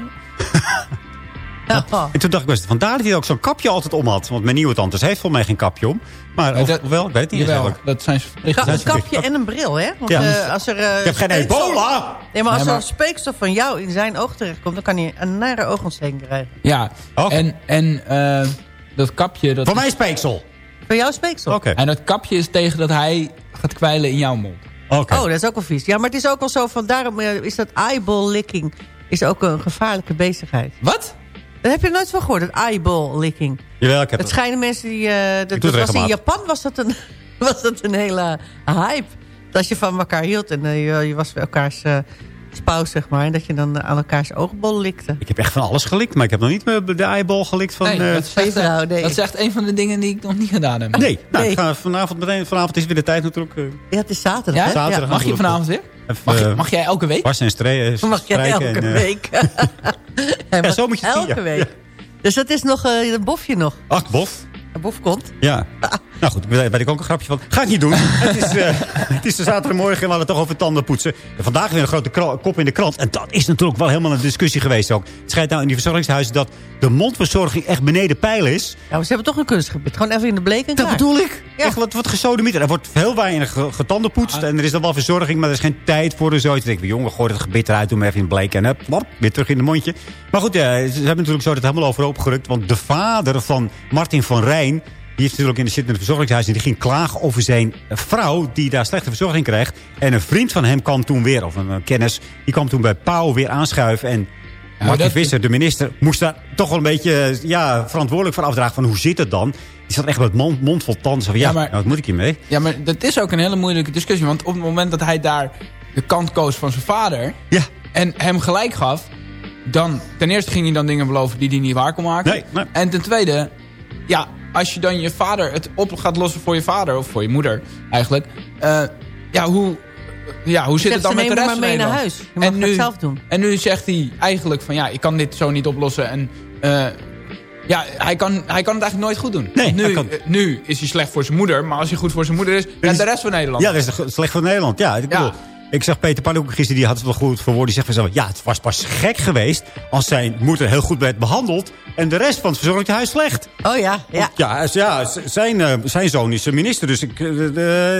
S9: En toen dacht ik, best, vandaar dat hij ook zo'n kapje altijd om had. Want mijn nieuwe tante ze heeft volgens mij geen kapje om. Maar of,
S13: dat-
S9: wel, ik weet het niet eens
S13: Jawel,
S9: eigenlijk.
S13: dat zijn ze
S10: een kapje en een bril, hè? Want
S9: Ja.
S10: eh, als er... eh,
S9: Ik heb geen ebola!
S10: Nee, maar als
S13: Nee, maar-
S10: er speekstof van jou in zijn oog terechtkomt... dan kan hij een nare oogontsteking krijgen.
S13: Ja,
S9: Oké.
S13: en, en eh, dat kapje... Dat
S9: Voor
S13: is-
S9: mij speeksel.
S10: Van jouw speeksel?
S9: Oké.
S13: En dat kapje is tegen dat hij gaat kwijlen in jouw mond.
S9: Oké.
S10: Oh, dat is ook wel vies. Ja, maar het is ook wel zo van... daarom is dat eyeball licking is ook een gevaarlijke bezigheid.
S13: Wat?
S10: Daar heb je nooit van gehoord, dat eyeball licking.
S9: Jawel, ik heb
S10: Het
S9: het.
S10: schijnen mensen die... eh, dat, dat
S9: het
S10: was in. Japan was dat een, (laughs) was dat een hele hype. Dat je van elkaar hield en eh, je, je was bij elkaars eh spouse, zeg maar. En dat je dan aan elkaars oogbol likte.
S9: Ik heb echt van alles gelikt, maar ik heb nog niet de eyeball gelikt van...
S13: Nee,
S9: eh,
S13: dat, is echt,
S10: vrouw, nee.
S13: dat is echt een van de dingen die ik nog niet gedaan heb.
S9: nee, nou,
S10: Nee.
S9: ik ga vanavond meteen. Vanavond is weer de tijd natuurlijk.
S10: Ja, het is zaterdag,
S13: Ja?
S10: hè?
S9: Zaterdag.
S13: Mag je vanavond weer? Mag, je-
S9: eh,
S13: mag jij elke week?
S9: Wassen en stre-
S10: Ja. Mag
S9: strijken.
S10: elke
S9: en, eh,
S10: week. (laughs) Mag
S9: zo moet je
S10: Elke
S9: ja.
S10: week. Dus dat is nog eh, een bofje nog.
S9: Ach, bof.
S10: Bof komt.
S9: Ja. Nou goed, daar weet ik ook een grapje van. Ga ik niet doen. (laughs) het, is, eh, het is de zaterdagmorgen en we hadden het toch over tanden poetsen. En vandaag weer een grote kop in de krant. En dat is natuurlijk wel helemaal een discussie geweest ook. Het schijnt nou in die verzorgingshuizen dat de mondverzorging echt beneden pijl is.
S10: Maar ze hebben toch een kunstgebied. Gewoon even in de bleek en
S9: Dat
S10: klaar.
S9: bedoel ik.
S10: Ja.
S9: Echt wat, wat gesodemieter. Er wordt heel weinig ge- getandenpoetst. En er is dan wel verzorging, maar er is geen tijd voor en zo. Ik denk, jongen, gooi het gebit eruit, doe hem even in bleek. En hup, weer terug in de mondje. Maar goed, ja, ze hebben natuurlijk zo dat helemaal overhoop gerukt. Want de vader van Martin van Rijn... Die heeft natuurlijk in de zit in het verzorgingshuis. En die ging klagen over zijn vrouw die daar slechte verzorging krijgt. En een vriend van hem kwam toen weer, of een kennis... die kwam toen bij Pauw weer aanschuiven. En Martin
S13: dat-
S9: Visser, de minister, moest daar toch wel een beetje ja, verantwoordelijk voor afdragen. Van hoe zit het dan? Die zat echt met mond, mond vol tanden. Van, ja,
S13: Ja, maar-
S9: nou, wat moet ik hiermee?
S13: Ja, maar dat is ook een hele moeilijke discussie. Want op het moment dat hij daar de kant koos van zijn vader...
S9: Ja.
S13: en hem gelijk gaf... dan ten eerste ging hij dan dingen beloven die hij niet waar kon maken.
S9: Nee, nee.
S13: En ten tweede... ja, als je dan je vader het op gaat lossen voor je vader... of voor je moeder eigenlijk... eh, ja, hoe, ja, hoe zit het dan met de rest
S10: maar mee
S13: van
S10: naar
S13: Nederland?
S10: huis. Je mag
S13: en
S10: het
S13: nu,
S10: zelf doen.
S13: En nu zegt hij eigenlijk van... ja, ik kan dit zo niet oplossen en... eh, ja, hij kan, hij kan het eigenlijk nooit goed doen.
S9: Nee,
S13: nu,
S9: hij kan-
S13: eh, nu is hij slecht voor zijn moeder. Maar als hij goed voor zijn moeder is... Ja,
S9: is-
S13: de rest van Nederland.
S9: Ja, dat is slecht voor Nederland. Ja, ik, bedoel, ik zag Peter Panoek gisteren, die had het wel goed verwoord. Die zegt van zo, ja, het was pas gek geweest als zijn moeder heel goed werd behandeld. En de rest van het verzorgingshuis slecht.
S10: Oh ja, ja.
S9: Ja, ja zijn, eh, zijn zoon is minister, dus ik, eh,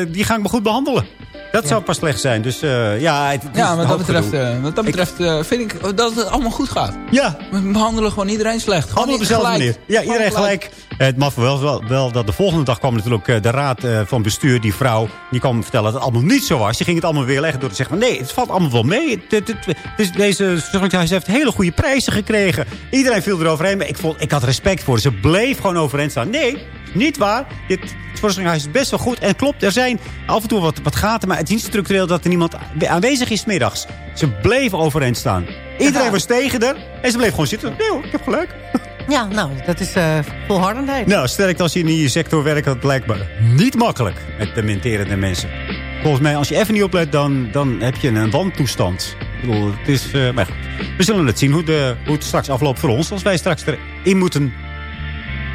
S9: die ga ik me goed behandelen. Dat zou pas slecht zijn. Dus eh, ja, het,
S13: Ja, wat dat betreft, wat dat betreft vind ik dat het allemaal goed gaat.
S9: Ja.
S13: We behandelen gewoon iedereen slecht. Gewoon
S9: Allemaal op dezelfde
S13: gelijk.
S9: manier. Ja, iedereen gelijk. Eh, Het mag wel, wel, wel dat de volgende dag kwam natuurlijk eh, de raad eh, van bestuur, die vrouw, die kwam vertellen dat het allemaal niet zo was. Die ging het allemaal weer leggen door te zeggen van nee, het valt allemaal wel mee. Het, het, het- het is- deze verzorgingshuis heeft hele goede prijzen gekregen. Iedereen viel eroverheen, maar ik, vond, ik had respect voor. Ze bleef gewoon overeind staan. Nee, niet waar. Dit verzorgingshuis is best wel goed. En klopt, er zijn af en toe wat, wat gaten, maar het is niet structureel dat er niemand aanwezig is middags. Ze bleef overeind staan. Iedereen was tegen haar en ze bleef gewoon zitten. Nee hoor, ik heb gelijk. (laughs)
S10: Ja, nou, dat is eh volhardendheid.
S9: Nou, sterk als je in die sector werkt, dat lijkt me niet makkelijk met de menterende mensen. Volgens mij, als je even niet oplet, dan, dan heb je een wantoestand. Ik bedoel, het is... eh, maar goed, we zullen het zien hoe, de, hoe het straks afloopt voor ons. Als wij straks erin moeten.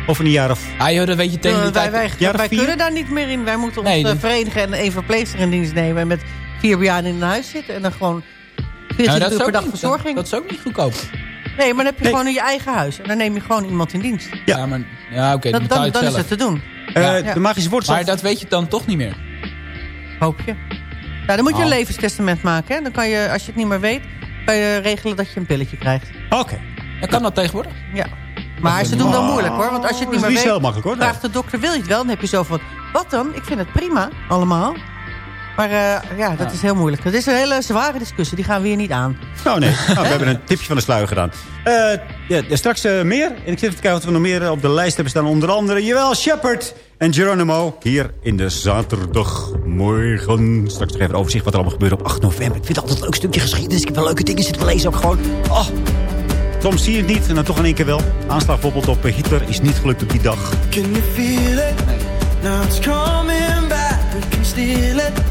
S9: Over een jaar of...
S13: Ah joh, dat weet je tegen
S10: Eh,
S13: die
S10: wij
S13: tijd.
S10: wij,
S9: jaar of
S10: wij kunnen daar niet meer in. Wij moeten ons
S13: Nee, dat-
S10: verenigen en één verpleegster in dienst nemen. En met vier bejaarden in een huis zitten. En dan gewoon 24
S13: Nou, dat,
S10: uur
S13: is
S10: per
S13: ook
S10: dag
S13: niet,
S10: verzorging.
S13: dat, dat is ook niet goedkoop.
S10: Nee, maar dan heb je
S9: Nee.
S10: gewoon in je eigen huis. En dan neem je gewoon iemand in dienst.
S13: Ja, maar, ja oké, dan
S10: Dat,
S13: je
S10: dan,
S13: het
S10: dan is het te doen.
S9: Eh,
S13: Ja.
S9: De magische.
S13: Maar dat weet je dan toch niet meer.
S10: Hoop je. Nou, dan moet je een
S13: Oh.
S10: levenstestament maken. Hè? Dan kan je, als je het niet meer weet, kan je regelen dat je een pilletje krijgt.
S9: Oké.
S13: Dan kan dat tegenwoordig.
S10: Ja. Maar ze doen dan moeilijk hoor. Want als je het
S9: Dat
S10: niet
S9: is
S10: meer
S9: niet
S10: weet,
S9: zo makkelijk, hoor.
S10: vraagt de dokter, wil je het wel? Dan heb je zo van, wat dan? Ik vind het prima, allemaal. Maar eh, ja, dat is heel moeilijk. Dat is een hele zware discussie. Die gaan we hier niet aan.
S9: Nou nee, nou, we hebben een tipje van de sluier gedaan. Eh, ja, straks eh, meer. En ik zit even te kijken wat we nog meer op de lijst hebben staan. Onder andere, jawel, Shepard en Geronimo. Hier in de zaterdagmorgen. Straks nog even een overzicht wat er allemaal gebeurt op 8 november. Ik vind het altijd een leuk stukje geschiedenis. Ik heb wel leuke dingen zitten lezen ook gewoon. Oh, soms zie je het niet en dan toch in één keer wel. Aanslag bijvoorbeeld op Hitler is niet gelukt op die dag.
S12: Can you feel it? Now it's coming back. We can steal it.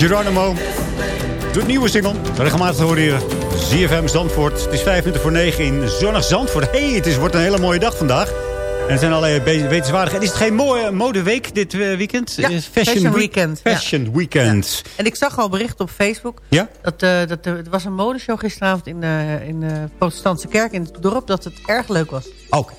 S12: Geronimo.
S9: Doet nieuwe single. Regelmatig horen hier. ZFM Zandvoort. Het is vijf minuten voor negen in zonnig Zandvoort. hey, het is, wordt een hele mooie dag vandaag. En er zijn allerlei wetenswaardigheden. Is het geen mooie modeweek dit eh, weekend?
S10: Ja,
S9: Eh,
S10: Fashion
S9: Week-
S10: Weekend, ja.
S9: Fashion Weekend.
S10: En ik zag al berichten op Facebook.
S9: Ja?
S10: Dat, eh, dat er, was een modeshow gisteravond in de, in de protestantse kerk in het dorp. Dat het erg leuk was.
S9: Oké.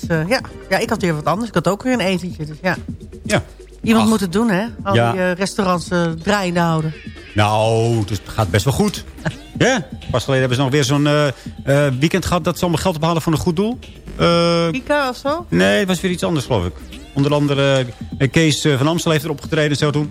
S10: Dus, eh, ja. ja, ik had weer wat anders. Ik had ook weer een etentje. Dus ja.
S9: Ja.
S10: Iemand
S9: Ach.
S10: moet het doen, hè? Al
S9: Ja.
S10: die eh, restaurants eh, draaiende houden.
S9: Nou, dus het gaat best wel goed. (laughs) Ja, pas geleden hebben ze nog weer zo'n eh, weekend gehad... dat ze allemaal geld ophalen voor een goed doel.
S10: Kika of zo?
S9: nee, het was weer iets anders, geloof ik. Onder andere Kees van Amstel heeft erop getreden en zo toen.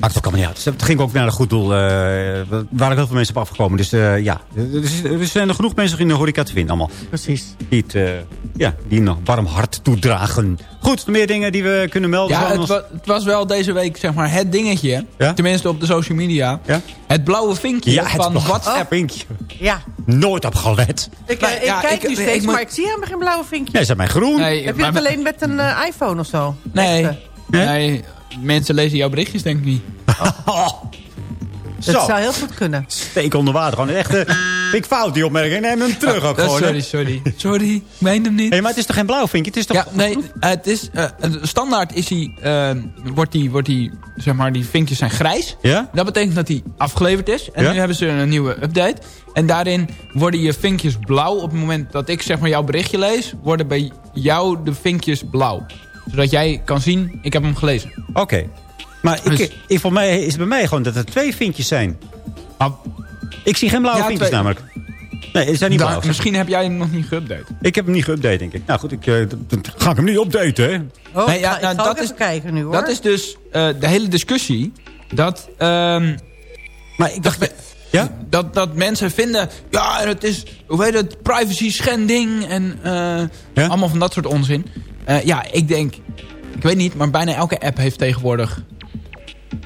S9: Maakt ook allemaal niet uit. Het ging ook naar een goed doel. eh, Er waren ook heel veel mensen op afgekomen. Dus eh, ja, er, is- er zijn er genoeg mensen in de horeca te vinden allemaal.
S10: Precies.
S9: Die, het, eh, ja, die een warm hart toedragen. Goed, meer dingen die we kunnen melden.
S13: Ja, het, wa- het was wel deze week zeg maar het dingetje. Tenminste op de social media. Het blauwe vinkje
S9: Ja, het
S13: van
S9: blauwe
S13: WhatsApp. (laughs)
S9: vinkje.
S10: Ja.
S9: Nooit op gelet.
S10: Ik,
S13: Maar
S10: ik
S13: ja,
S10: kijk
S13: ik-
S10: nu steeds,
S13: ik moet-
S10: maar ik zie helemaal geen blauwe vinkje.
S9: Nee, ze zijn mij groen.
S13: Nee,
S10: Heb je het alleen met een iPhone of zo?
S13: Nee,
S10: Echte?
S13: nee. Mensen lezen jouw berichtjes denk ik niet. (laughs)
S10: Dat
S9: Zo.
S10: zou heel goed kunnen.
S9: Steek onder water. Gewoon een echte... Ik fout, die opmerking. Neem hem terug ook
S13: Eh,
S9: gewoon. hè.
S13: sorry, sorry. Sorry, ik meen hem niet.
S9: Hé, maar het is toch geen blauw vinkje? Het is toch...
S13: Ja, nee, het is, eh, standaard is die, eh, wordt die, wordt die, zeg maar, die vinkjes zijn grijs.
S9: Ja?
S13: Dat betekent dat die afgeleverd is. En
S9: Ja?
S13: nu hebben ze een nieuwe update. En daarin worden je vinkjes blauw. Op het moment dat ik zeg maar jouw berichtje lees, worden bij jou de vinkjes blauw. Zodat jij kan zien, ik heb hem gelezen.
S9: Oké. Maar ik,
S13: Dus-
S9: ik, voor mij is het bij mij gewoon dat er twee vinkjes zijn. Ik zie geen blauwe
S13: Ja,
S9: vinkjes
S13: twee.
S9: namelijk. Nee, ze zijn niet
S13: Daar-
S9: blauw.
S13: misschien heb jij hem nog niet geüpdate.
S9: Ik heb hem niet geüpdate, denk ik. Nou goed, ik, eh, ga ik hem niet updaten, hè?
S10: Oh,
S13: Nee, ja,
S10: ik
S13: nou,
S10: ga
S13: dat is-
S10: even kijken nu hoor.
S13: Dat is dus eh, de hele discussie. Dat, ehm,
S9: maar ik dacht... Ja?
S13: Dat, dat mensen vinden... Ja, het is... Hoe heet het? Privacy schending. En eh, allemaal van dat soort onzin. Eh, ja, ik denk... Ik weet niet, maar bijna elke app heeft tegenwoordig...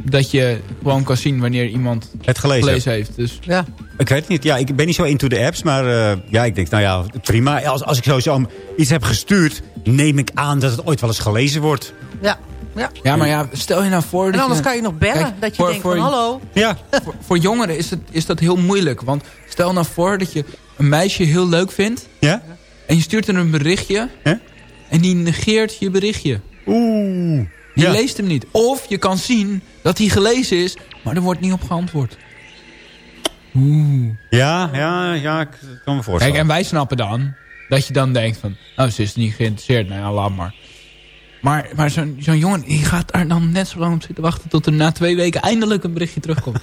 S13: Dat je gewoon kan zien wanneer iemand
S9: Het gelezen,
S13: heeft. Dus
S10: Ja.
S9: Ik weet het niet. Ja, ik ben niet zo into de apps, maar eh, ja, ik denk, nou ja, prima. Als, als ik sowieso iets heb gestuurd, neem ik aan dat het ooit wel eens gelezen wordt.
S10: Ja. ja.
S13: Ja, maar ja, stel je nou voor...
S10: En anders
S13: je,
S10: kan je nog bellen.
S13: Kijk,
S10: dat je
S13: voor-
S10: denkt
S13: voor-
S10: van hallo.
S9: Ja. (laughs)
S13: Voor, voor jongeren is, het, is dat heel moeilijk. Want stel nou voor dat je een meisje heel leuk vindt.
S9: Ja?
S13: En je stuurt er een berichtje.
S9: Ja?
S13: En die negeert je berichtje.
S9: Oeh.
S13: Je
S9: Ja.
S13: leest hem niet. Of je kan zien dat hij gelezen is, maar er wordt niet op geantwoord. Oeh.
S9: Ja, ja, ja, ik kan me voorstellen.
S13: Kijk, en wij snappen dan dat je dan denkt van... Nou, ze is niet geïnteresseerd. Nou ja, laat maar. Maar, maar zo'n zo'n jongen die gaat daar dan net zo lang op zitten wachten... tot er na twee weken eindelijk een berichtje terugkomt.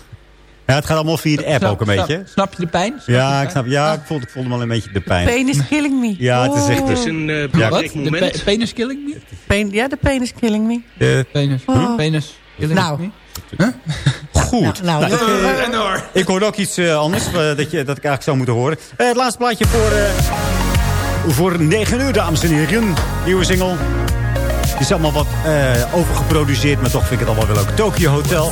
S15: Ja, het gaat allemaal via de app
S13: Snap-
S15: ook een
S13: snap-
S15: beetje.
S13: Snap je de pijn? Snap
S15: Ja,
S13: de
S15: ik snap, ja ik, voelde, ik voelde me al een beetje de pijn.
S10: Pain is killing me.
S15: Ja, het is echt...
S10: Oh.
S16: Het is een eh,
S15: Ja.
S13: Wat? De
S16: moment.
S13: pe- penis killing me?
S10: Pain, ja, de pain is killing me.
S15: De-
S13: Penis.
S10: Oh.
S13: Penis killing
S10: Nou.
S13: me?
S15: Goed.
S10: Nou,
S15: Nou, ik, eh,
S13: en door.
S15: ik hoorde ook iets eh, anders eh, dat, je, dat ik eigenlijk zou moeten horen. Eh, het laatste plaatje voor, eh, voor 9 uur, dames en heren. Nieuwe single. Het is allemaal wat eh, overgeproduceerd, maar toch vind ik het allemaal wel leuk. Tokyo Hotel.